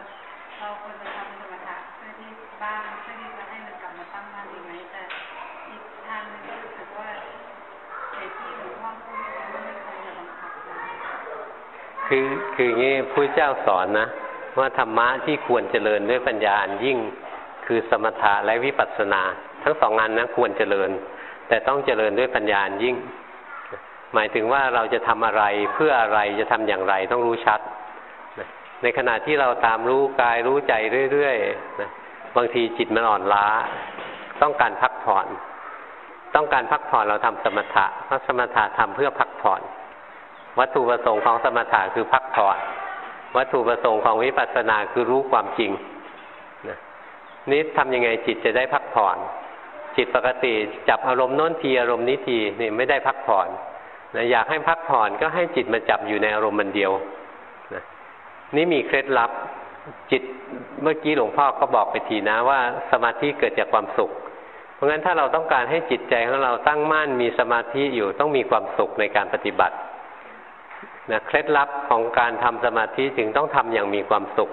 S2: เราควรจะทำสมถะเพื่อที่บ้างเพื่อที่จะให้มันกลับมาตั้งมั่นดีไหมแต่อีกทางนึงก็รู้สึกว่าในที่หลวงพ่อพูดว่าไม่ควรจะบังคับ
S1: คือคืออย่างนี้พระเจ้าสอนนะ ว่าธรรมะที่ควรเจริญด้วยปัญญายิ่งคือสมถะและวิปัสสนา ทั้งสองงานนะควรเจริญ แต่ต้องเจริญด้วยปัญญายิ่ง หมายถึงว่าเราจะทำอะไรเพื่ออะไรจะทำอย่างไรต้องรู้ชัด ในขณะที่เราตามรู้กายรู้ใจเรื่อยๆนะบางทีจิตมันอ่อนล้า ต้องการพักผ่อน ต้องการพักผ่อนเราทำสมถะเพราะสมถะทำเพื่อพักผ่อน วัตถุประสงค์ของสมถะคือพักผ่อนวัตถุประสงค์ของวิปัสสนาคือรู้ความจริงนะนี่ทำยังไงจิตจะได้พักผ่อน จิตปกติจับอารมณ์โน้นทีอารมณ์นี้ทีนี่ไม่ได้พักผ่อนนะอยากให้พักผ่อนก็ให้จิตมาจับอยู่ในอารมณ์มันเดียวนี่มีเคล็ดลับจิตเมื่อกี้หลวงพ่อก็บอกไปทีนะว่าสมาธิเกิดจากความสุข เพราะงั้นถ้าเราต้องการให้จิตใจของเราตั้งมั่นมีสมาธิอยู่ต้องมีความสุขในการปฏิบัติ นะเคล็ดลับของการทำสมาธิจึงต้องทำอย่างมีความสุข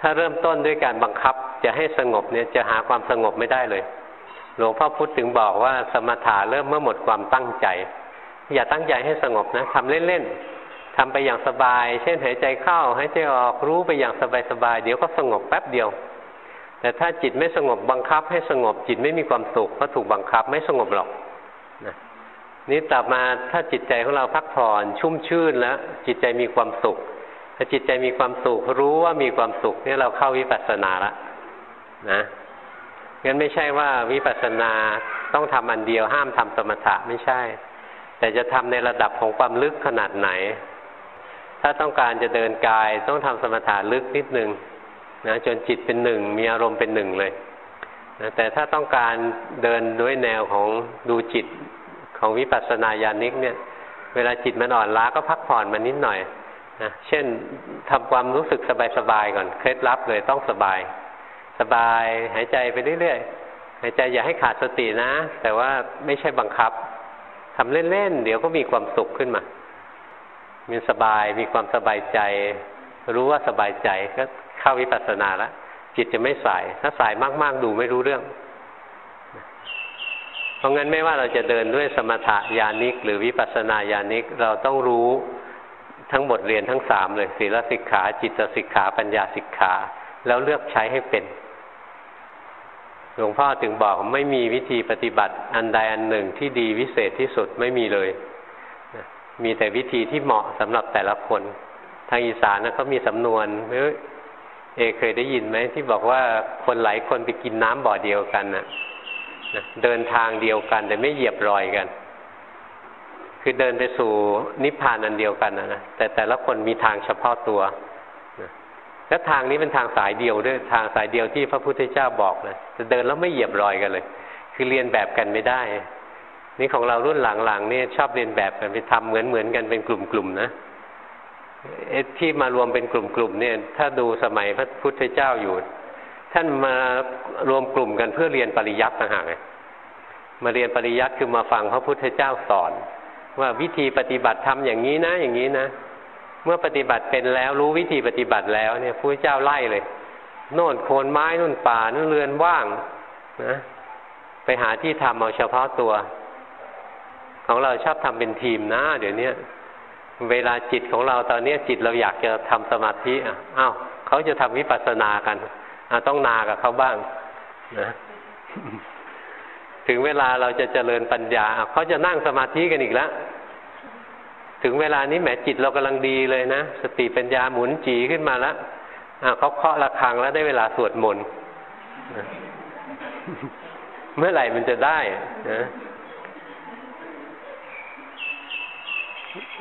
S1: ถ้าเริ่มต้นด้วยการบังคับจะให้สงบเนี่ยจะหาความสงบไม่ได้เลย หลวงพ่อพุธถึงบอกว่าสมถะเริ่มเมื่อหมดความตั้งใจ อย่าตั้งใจให้สงบนะทำเล่นๆทำไปอย่างสบาย เช่นหายใจเข้าหายใจออกรู้ไปอย่างสบายๆเดี๋ยวก็สงบแป๊บเดียว แต่ถ้าจิตไม่สงบบังคับให้สงบจิตไม่มีความสุขเพราะถูกบังคับไม่สงบหรอกนะ นี่ต่อมาถ้าจิตใจของเราพักผ่อนชุ่มชื่นแล้ว จิตใจมีความสุขถ้าจิตใจมีความสุขรู้ว่ามีความสุขนี่เราเข้าวิปัสสนาละนะงั้นไม่ใช่ว่าวิปัสสนาต้องทำอันเดียวห้ามทำสมถะไม่ใช่ แต่จะทำในระดับของความลึกขนาดไหน ถ้าต้องการจะเดินกายต้องทำสมถะลึกนิดหนึ่งนะจนจิตเป็นหนึ่งมีอารมณ์เป็นหนึ่งเลยนะแต่ถ้าต้องการเดินด้วยแนวของดูจิต ของวิปัสสนาญาณิกเนี่ย เวลาจิตมันอ่อนล้าก็พักผ่อนมันนิดหน่อยนะเช่นทำความรู้สึกสบายๆก่อนเคล็ดลับเลยต้องสบาย สบายหายใจไปเรื่อยๆหายใจอย่าให้ขาดสตินะ แต่ว่าไม่ใช่บังคับทำเล่นๆเดี๋ยวก็มีความสุขขึ้นมามีสบายมีความสบายใจ รู้ว่าสบายใจก็เข้าวิปัสสนาแล้วจิตจะไม่สาย ถ้าสายมากๆดูไม่รู้เรื่อง เพราะงั้นไม่ว่าเราจะเดินด้วยสมถะญาณิก หรือวิปัสสนาญาณิกเราต้องรู้ทั้งหมดเรียนทั้งสามเลยศีลสิกขา จิตสิกขาปัญญาสิกขา แล้วเลือกใช้ให้เป็น หลวงพ่อถึงบอกไม่มีวิธีปฏิบัติอันใดอันหนึ่งที่ดีวิเศษที่สุดไม่มีเลย มีแต่วิธีที่เหมาะสำหรับแต่ละคน ทางอีสานนะเขามีสำนวนเอเอเคยได้ยินไหมที่บอกว่าคนหลายคนไปกินน้ำบ่อเดียวกันนะ่ะ เดินทางเดียวกัน แต่ไม่เหยียบรอยกัน คือเดินไปสู่นิพพานอันเดียวกันนะนะแต่แต่ละคนมีทางเฉพาะตัวนะและทางนี้เป็นทางสายเดียวด้วยทางสายเดียวที่พระพุทธเจ้าบอกนะจะเดินแล้วไม่เหยียบรอยกันเลย คือเรียนแบบกันไม่ได้ นี่ของเรารุ่นหลังๆนี่ชอบเรียนแบบกันไปทำเหมือนเหมือนกันเป็นกลุ่มๆนะที่มารวมเป็นกลุ่มๆเนี่ย ถ้าดูสมัยพระพุทธเจ้าอยู่ ท่านมารวมกลุ่มกันเพื่อเรียนปริยัติต่างหากมาเรียนปริยัติคือมาฟังพระพุทธเจ้าสอน ว่าวิธีปฏิบัติทำอย่างนี้นะอย่างนี้นะ เมื่อปฏิบัติเป็นแล้วรู้วิธีปฏิบัติแล้วเนี่ยพระเจ้าไล่เลย โน่นโคนไม้นู่นป่านู่นเรือนว่างนะไปหาที่ทำเอาเฉพาะตัว ของเราชอบทำเป็นทีมนะ เดี๋ยวนี้เวลาจิตของเราตอนนี้จิตเราอยากจะทำสมาธิอะอ้าวเขาจะทำวิปัสสนากัน ต้องนากับเขาบ้างนะถึงเวลาเราจะเจริญปัญญาเขาจะนั่งสมาธิกันอีกแล้วถึงเวลานี้แหมจิตเรากำลังดีเลยนะสติปัญญาหมุนจีขึ้นมาแล้วเขาเคาะระฆังแล้วได้เวลาสวดมนต์เมื่อไหร่มันจะได้นะ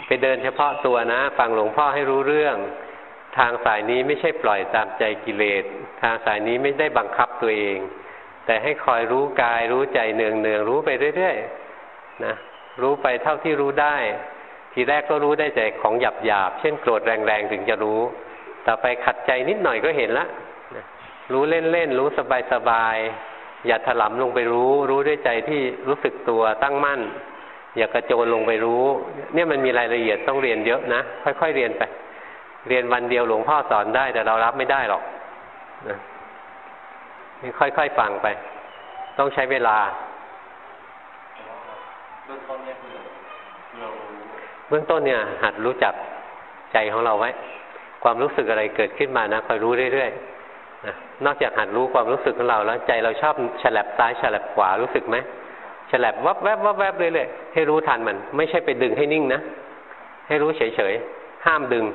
S1: ไปเดินเฉพาะตัวนะ ฟังหลวงพ่อให้รู้เรื่อง ทางสายนี้ไม่ใช่ปล่อยตามใจกิเลส ทางสายนี้ไม่ได้บังคับตัวเอง แต่ให้คอยรู้กายรู้ใจเนืองเนืองรู้ไปเรื่อยๆนะรู้ไปเท่าที่รู้ได้ ทีแรกก็รู้ได้แต่ของหยาบหยาบเช่นโกรธแรงๆถึงจะรู้ ต่อไปขัดใจนิดหน่อยก็เห็นละนะรู้เล่นๆรู้สบายๆอย่าถลำลงไปรู้ รู้ด้วยใจที่รู้สึกตัวตั้งมั่น อย่ากระโจนลงไปรู้ เนี่ยมันมีรายละเอียดต้องเรียนเยอะนะ ค่อย ๆ เรียนไป เรียนวันเดียวหลวงพ่อสอนได้ แต่เรารับไม่ได้หรอกนะค่อยๆฟังไป ต้องใช้เวลาเบื้องต้นเนี่ย หัดรู้จักใจของเราไว้ ความรู้สึกอะไรเกิดขึ้นมานะคอยรู้เรื่อยๆนะนอกจากหัดรู้ความรู้สึกของเราแล้วใจเราชอบฉลับซ้ายฉลับขวารู้สึกไหมฉลับวับแวบวับแวบเรื่อยๆให้รู้ทันมัน ไม่ใช่ไปดึงให้นิ่งนะให้รู้เฉยๆห้ามดึง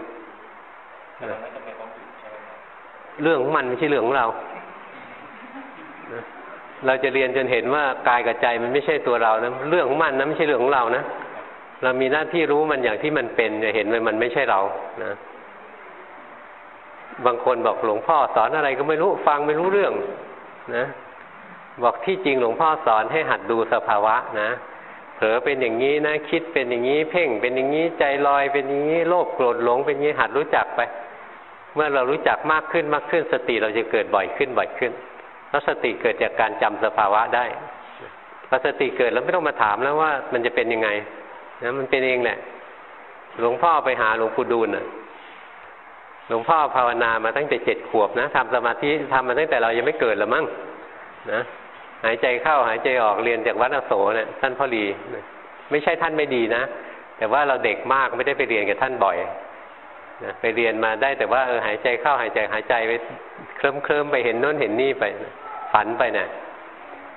S1: เรื่องของมันไม่ใช่เรื่องของเรา เราจะเรียนจนเห็นว่ากายกับใจมันไม่ใช่ตัวเรานะเรื่องของมันนะไม่ใช่เรื่องของเรานะเรามีหน้าที่รู้มันอย่างที่มันเป็นจะเห็นว่ามันไม่ใช่เรานะบางคนบอกหลวงพ่อสอนอะไรก็ไม่รู้ฟังไม่รู้เรื่อง นะ บอกที่จริงหลวงพ่อสอนให้หัดดูสภาวะนะ เผลอเป็นอย่างนี้นะ คิดเป็นอย่างนี้ เพ่งเป็นอย่างนี้ใจลอยเป็นอย่างนี้ โลภโกรธหลงเป็นอย่างนี้หัดรู้จักไป เมื่อเรารู้จักมากขึ้นมากขึ้น สติเราจะเกิดบ่อยขึ้นบ่อยขึ้นราะสติเกิดจากการจำสภาวะได้พอสติเกิดแล้วไม่ต้องมาถามแล้วว่า มันจะเป็นยังไงนะมันเป็นเองแหละหลวงพ่อไปหาหลวงปู่ดูลน่ะหลวงพ่อภาวนามาตั้งแต่เจ็ดขวบนะทำสมาธิทำมาตั้งแต่เรายังไม่เกิดละมั้งนะ หายใจเข้าหายใจออกเรียนจากวัดอโศเนี่ยท่านพ่อรีไม่ใช่ท่านไม่ดีนะ แต่ว่าเราเด็กมากไม่ได้ไปเรียนกับท่านบ่อยนะไปเรียนมาได้แต่ว่าเออหายใจเข้าหายใจหายใจไปเคลิ้มเคลิ้มไปเห็นโน้นเห็นนี่ไปฝันไปนะ่ะ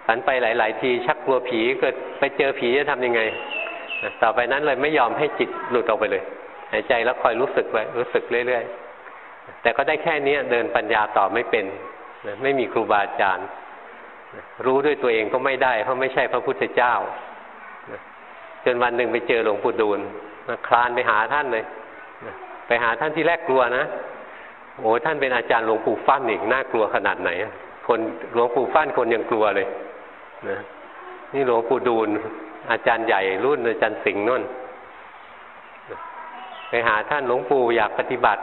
S1: ฝันไปหลาย ๆ ทีชักกลัวผีเกิดไปเจอผีจะทำยังไงต่อไปนั้นเลยไม่ยอมให้จิตหลุดออกไปเลย หายใจแล้วคอยรู้สึกไว้รู้สึกเรื่อย ๆ แต่ก็ได้แค่นี้เดินปัญญาต่อไม่เป็นไม่มีครูบาอาจารย์ รู้ด้วยตัวเองก็ไม่ได้ เพราะไม่ใช่พระพุทธเจ้า จนวันหนึ่งไปเจอหลวงปู่ดูลคลานไปหาท่านเลย ไปหาท่านที่แรกกลัวนะ โอ้ท่านเป็นอาจารย์หลวงปู่ฟั่นอีกน่ากลัวขนาดไหน คนหลวงปู่ฟั่นคนยังกลัวเลยนะนี่หลวงปู่ดูลอาจารย์ใหญ่รุ่นอาจารย์สิงห์นุ่นไปหาท่านหลวงปู่อยากปฏิบัติ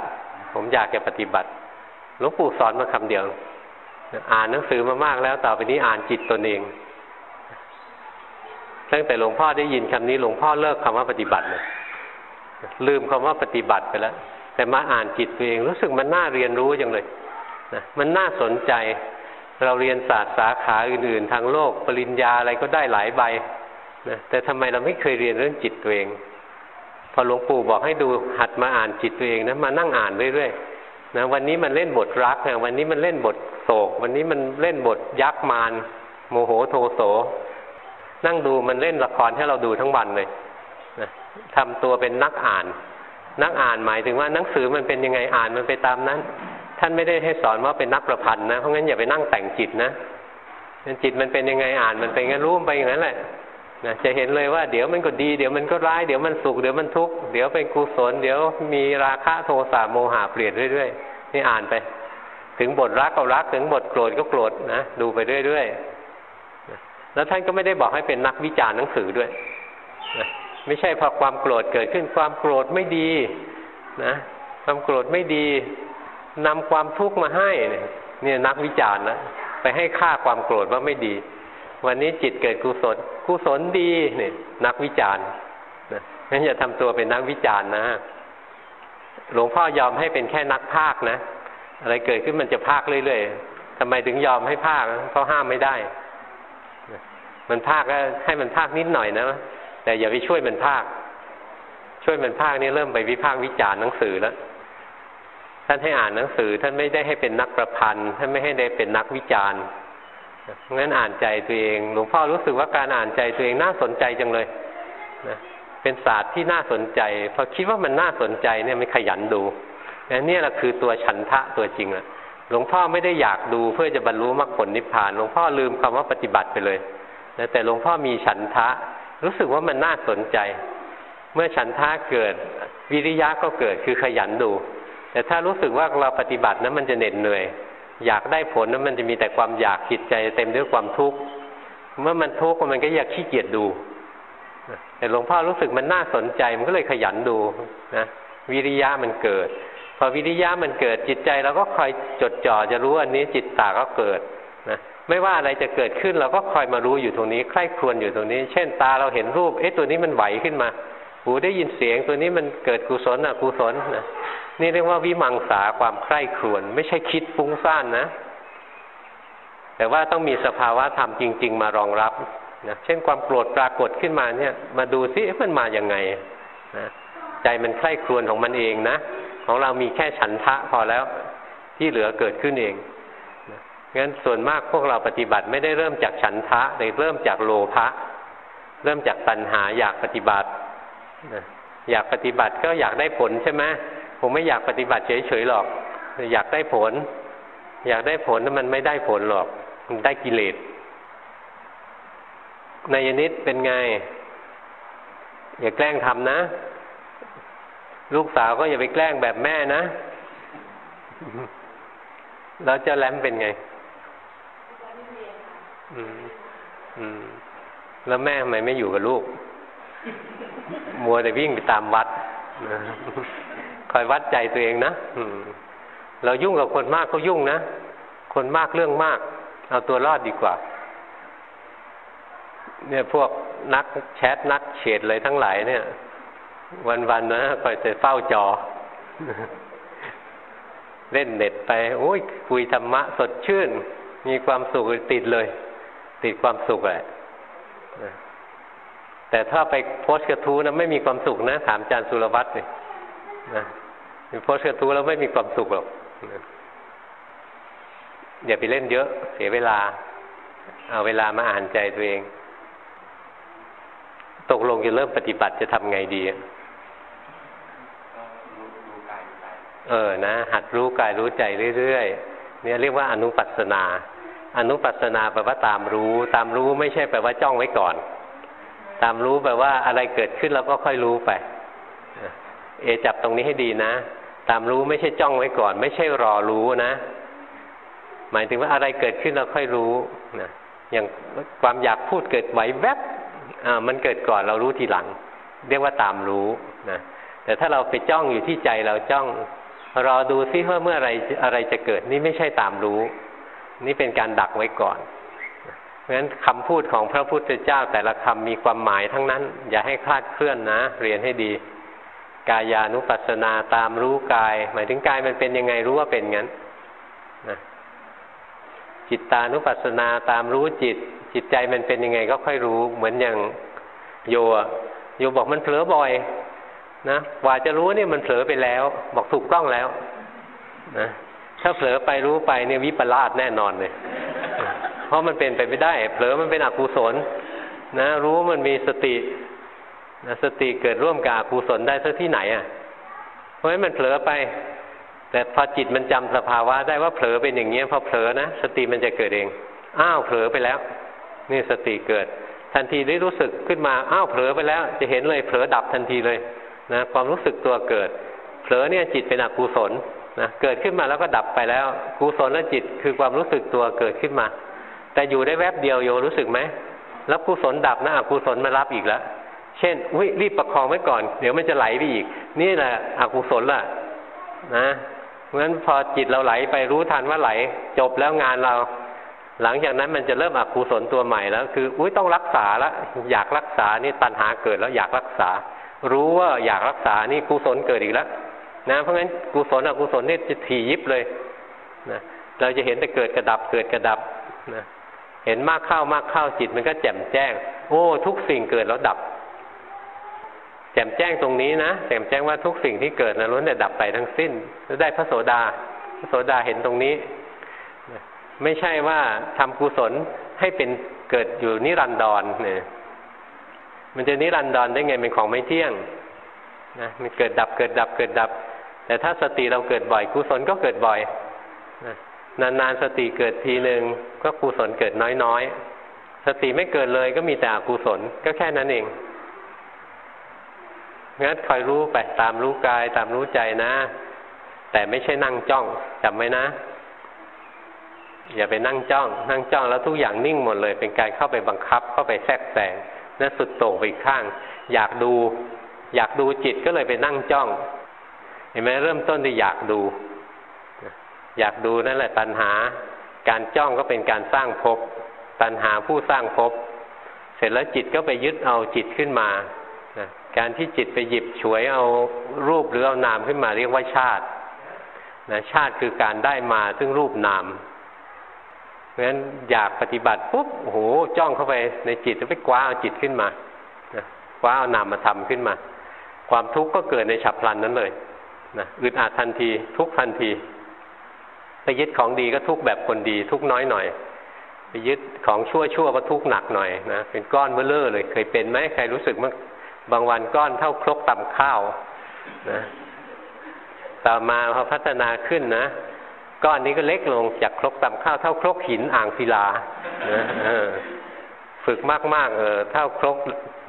S1: ผมอยากจะปฏิบัติ หลวงปู่สอนมาคำเดียว อ่านหนังสือมามากแล้วต่อไปนี้อ่านจิตตนเอง ตั้งแต่หลวงพ่อได้ยินคำนี้หลวงพ่อเลิกคำว่าปฏิบัติเลยลืมคำว่าปฏิบัติไปแล้ว แต่มาอ่านจิตตัวเอง รู้สึกมันน่าเรียนรู้จังเลยนะมันน่าสนใจ เราเรียนศาสตร์สาขาอื่น ๆ ทางโลกปริญญาอะไรก็ได้หลายใบนะแต่ทำไมเราไม่เคยเรียนเรื่องจิตตัวเอง พอหลวงปู่บอกให้ดูหัดมาอ่านจิตตัวเองนะมานั่งอ่านเรื่อยๆ นะวันนี้มันเล่นบทรักนะวันนี้มันเล่นบทโศก วันนี้มันเล่นบทยักษ์มารโมโหโทโส นั่งดูมันเล่นละครให้เราดูทั้งวันเลยนะทำตัวเป็นนักอ่าน นักอ่านหมายถึงว่าหนังสือมันเป็นยังไงอ่านมันไปตามนั้น ท่านไม่ได้ให้สอนว่าเป็นนักประพันธ์นะเพราะงั้นอย่าไปนั่งแต่งจิตนะจิตมันเป็นยังไงอ่านมันเป็นงั้นรู้ไปอย่างนั้นแหละ นะจะเห็นเลยว่าเดี๋ยวมันก็ดี เดี๋ยวมันก็ร้าย เดี๋ยวมันสุข เดี๋ยวมันทุกข์ เดี๋ยวเป็นกุศล เดี๋ยวมีราคะโทสะโมหะเปลี่ยนเรื่อยๆ นี่อ่านไป ถึงบทรักก็รัก ถึงบทโกรธก็โกรธนะ ดูไปเรื่อยๆ แล้วท่านก็ไม่ได้บอกให้เป็นนักวิจารณ์หนังสือด้วยนะไม่ใช่พอความโกรธเกิดขึ้นความโกรธไม่ดีนะ ความโกรธไม่ดีนำความทุกข์มาให้เนี่ยเนี่ยนักวิจารณ์นะไปให้ค่าความโกรธว่าไม่ดี วันนี้จิตเกิดกุศล กุศลดีเนี่ยนักวิจารณ์นะงั้นอย่าทำตัวเป็นนักวิจารณ์นะ หลวงพ่อยอมให้เป็นแค่นักภาคนะ อะไรเกิดขึ้นมันจะภาคเรื่อยๆทำไมถึงยอมให้ภาคเพราะห้ามไม่ได้ มันภาคก็ให้มันภาคนิดหน่อยนะ แต่อย่าไปช่วยมันภาค ช่วยมันภาคนี่เริ่มไปวิพากษ์วิจารณ์หนังสือแล้วท่านให้อ่านหนังสือ ท่านไม่ได้ให้เป็นนักประพันธ์ ท่านไม่ให้ได้เป็นนักวิจารณ์ งั้นอ่านใจตัวเอง หลวงพ่อรู้สึกว่าการอ่านใจตัวเองน่าสนใจจังเลยนะเป็นศาสตร์ที่น่าสนใจพอคิดว่ามันน่าสนใจเนี่ยไม่ขยันดูนี่แหละคือตัวฉันทะตัวจริงแหละหลวงพ่อไม่ได้อยากดูเพื่อจะบรรลุมรรคผลนิพพาน หลวงพ่อลืมคำว่าปฏิบัติไปเลยนะแต่หลวงพ่อมีฉันทะ รู้สึกว่ามันน่าสนใจ เมื่อฉันทะเกิดวิริยะก็เกิดคือขยันดู แต่ถ้ารู้สึกว่าเราปฏิบัตินั้นมันจะเหน็ดเหนื่อย อยากได้ผลนั้นมันจะมีแต่ความอยากจิตใจเต็มด้วยความทุกข์เมื่อมันทุกข์มันก็อยากขี้เกียจดูแต่หลวงพ่อรู้สึกมันน่าสนใจมันก็เลยขยันดูนะวิริยะมันเกิด พอวิริยะมันเกิดจิตใจเราก็คอยจดจ่อจะรู้อันนี้จิตตาก็เกิดนะไม่ว่าอะไรจะเกิดขึ้นเราก็คอยมารู้อยู่ตรงนี้ใคร่ครวญอยู่ตรงนี้ เช่นตาเราเห็นรูปเอ๊ะตัวนี้มันไหวขึ้นมา หูได้ยินเสียงตัวนี้มันเกิดกุศลอกุศลนะนี่เรียกว่าวิมังสาความใคร่ครวญไม่ใช่คิดฟุ้งซ่านนะ แต่ว่าต้องมีสภาวะธรรมจริง ๆ มารองรับนะเช่นความโกรธปรากฏขึ้นมาเนี่ย มาดูซิมันมาอย่างไงนะใจมันใคร่ครวญของมันเองนะ ของเรามีแค่ฉันทะพอแล้วที่เหลือเกิดขึ้นเองนะงั้นส่วนมากพวกเราปฏิบัติไม่ได้เริ่มจากฉันทะแต่เริ่มจากโลภะเริ่มจากตัณหาอยากปฏิบัติ อยากปฏิบัติก็อยากได้ผลใช่ไหมผมไม่อยากปฏิบัติเฉยๆหรอก อยากได้ผล อยากได้ผลนั้นมันไม่ได้ผลหรอก มันได้กิเลสนายนิดเป็นไง อย่าแกล้งทำนะ ลูกสาวก็อย่าไปแกล้งแบบแม่นะแล้วเจ้าแลมเป็นไง อืม อืม แล้วแม่ทำไมไม่อยู่กับลูก มัวแต่วิ่งไปตามวัดคอยวัดใจตัวเองนะเรายุ่งกับคนมากก็ยุ่งนะ คนมากเรื่องมาก เอาตัวรอดดีกว่า เนี่ยพวกนักแชทนักเฉดเลยทั้งหลายเนี่ย วันๆนะคอยจะเฝ้าจอ เล่นเน็ตไป โอ้ยคุยธรรมะสดชื่น มีความสุขติดเลย ติดความสุขแหละ แต่ถ้าไปโพสกระทู้นะไม่มีความสุขนะถามอาจารย์สุรวัตรเลยนะโพสกระทู้แล้วไม่มีความสุขหรอกอย่าไปเล่นเยอะเสียเวลา เอาเวลามาอ่านใจตัวเอง ตกลงจะเริ่มปฏิบัติจะทำไงดีเออนะ หัดรู้กายรู้ใจเรื่อยๆเนี่ยเรียกว่าอนุปัสนา อนุปัสนาแปลว่าตามรู้ ตามรู้ไม่ใช่แปลว่าจ้องไว้ก่อน ตามรู้แปลว่าอะไรเกิดขึ้นเราก็ค่อยรู้ไป เอจับตรงนี้ให้ดีนะ ตามรู้ไม่ใช่จ้องไว้ก่อน ไม่ใช่รอรู้นะ หมายถึงว่าอะไรเกิดขึ้นเราค่อยรู้นะอย่างความอยากพูดเกิดไหวแวบอ่ามันเกิดก่อนเรารู้ทีหลัง เรียกว่าตามรู้นะแต่ถ้าเราไปจ้องอยู่ที่ใจเราจ้อง รอดูซิว่าเมื่ออไรอะไรจะเกิดนี่ไม่ใช่ตามรู้ นี่เป็นการดักไว้ก่อน เพราะฉะนั้นคำพูดของพระพุทธเจ้าแต่ละคำมีความหมายทั้งนั้น อย่าให้คลาดเคลื่อนนะ เรียนให้ดี กายานุปัสสนาตามรู้กาย หมายถึงกายมันเป็นยังไงรู้ว่าเป็นงั้นนะจิตตานุปัสสนาตามรู้จิต จิตใจมันเป็นยังไงก็ค่อยรู้ เหมือนอย่างโยโยบอกมันเผลอบ่อย นะกว่าจะรู้เนี่ยมันเผลอไปแล้ว บอกถูกต้องแล้ว นะถ้าเผลอไปรู้ไปเนี่ยวิปลาสแน่นอนเลย ราะมันเป็นไปไม่ได้ เผลอมันเป็นอกุศลนะรู้มันมีสตินะสติเกิดร่วมกับอกุศลได้ที่ไหนอะ เพราะฉะนั้นมันเผลอไป แต่พอจิตมันจำสภาวะได้ว่าเผลอเป็นอย่างเงี้ยพอเผลอนะสติมันจะเกิดเอง อ้าวเผลอไปแล้ว นี่สติเกิด ทันทีได้รู้สึกขึ้นมาอ้าวเผลอไปแล้ว จะเห็นเลยเผลอดับทันทีเลยนะความรู้สึกตัวเกิด เผลอเนี่ยจิตเป็นอกุศลนะเกิดขึ้นมาแล้วก็ดับไปแล้วกุศลและจิตคือความรู้สึกตัวเกิดขึ้นมา แต่อยู่ได้แวบเดียวโยรู้สึกไหมแล้วกุศลดับนะอกุศลมารับอีกแล้วเช่นวิรีบประคองไว้ก่อน เดี๋ยวมันจะไหลไปอีก นี่แหละอกุศลล่ะ นะเพราะฉะนั้นพอจิตเราไหลไปรู้ทันว่าไหล จบแล้วงานเรา หลังจากนั้นมันจะเริ่มอกุศลตัวใหม่แล้ว คือ อุ้ยต้องรักษาแล้วอยากรักษานี่ตัณหาเกิดแล้วอยากรักษา รู้ว่าอยากรักษานี่กุศลเกิดอีกแล้วนะเพราะงั้นกุศลอกุศลนี่จะถี่ยิบเลยนะเราจะเห็นแต่เกิดกระดับเกิดกระดับนะ เห็นมากเข้ามากเข้าจิตมันก็แจ่มแจ้ง โอ้ ทุกสิ่งเกิดแล้วดับ แจ่มแจ้งตรงนี้นะแจ่มแจ้งว่าทุกสิ่งที่เกิดนะล้วนแต่ดับไปทั้งสิ้นแล้วได้พระโสดา พระโสดาเห็นตรงนี้ ไม่ใช่ว่าทำกุศลให้เป็นเกิดอยู่นิรันดรเนี่ยมันจะนิรันดรได้ไงเป็นของไม่เที่ยงนะมันเกิดดับเกิดดับเกิดดับ แต่ถ้าสติเราเกิดบ่อยกุศลก็เกิดบ่อยนะ นานๆสติเกิดทีหนึ่งก็กุศลเกิดน้อยๆ สติไม่เกิดเลยก็มีแต่อกุศลก็แค่นั้นเองงั้นคอยรู้ไปตามรู้กายตามรู้ใจนะ แต่ไม่ใช่นั่งจ้องจำไว้นะ อย่าไปนั่งจ้อง นั่งจ้องแล้วทุกอย่างนิ่งหมดเลย เป็นการเข้าไปบังคับเข้าไปแทรกแซงนั่นสุดโต่งไปอีกข้าง อยากดู อยากดูจิตก็เลยไปนั่งจ้อง เห็นไหมเริ่มต้นที่อยากดู อยากดูนั่นแหละตัณหา การจ้องก็เป็นการสร้างภพตัณหาผู้สร้างภพเสร็จแล้วจิตก็ไปยึดเอาจิตขึ้นมาการที่จิตไปหยิบฉวยเอารูปหรือเอานามขึ้นมาเรียกว่าชาตินะชาติคือการได้มาซึ่งรูปนามเพราะฉะนั้นอยากปฏิบัติปุ๊บโอ้โหจ้องเข้าไปในจิตจะไปคว้าเอาจิตขึ้นมาคว้าเอานามมาทำขึ้นมา ความทุกข์ก็เกิดในฉับพลันนั้นเลยนะอึดอัดทันทีทุกทันที ไปยึดของดีก็ทุกแบบคนดีทุกน้อยหน่อย ไปยึดของชั่วชั่วก็ทุกหนักหน่อยนะเป็นก้อนเบลเลอเลย เคยเป็นไหมใครรู้สึกมั้งบางวันก้อนเท่าครกตำข้าวนะต่อมาพอพัฒนาขึ้นนะก้อนนี้ก็เล็กลงจากครกตำข้าวเท่าครกหินอ่างศิลาฝึกมากๆเออเท่าครก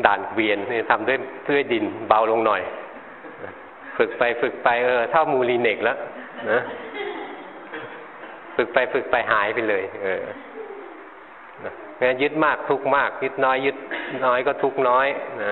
S1: ด่านเวียนนี่ทำด้วยด้วยดินเบาลงหน่อย ฝึกไปฝึกไปเออเท่ามูลีเนกแล้วนะ ฝึกไปฝึกไปหายไปเลย เอองั้นยึดมากทุกมาก ยึดน้อยยึดน้อยก็ทุกน้อยนะ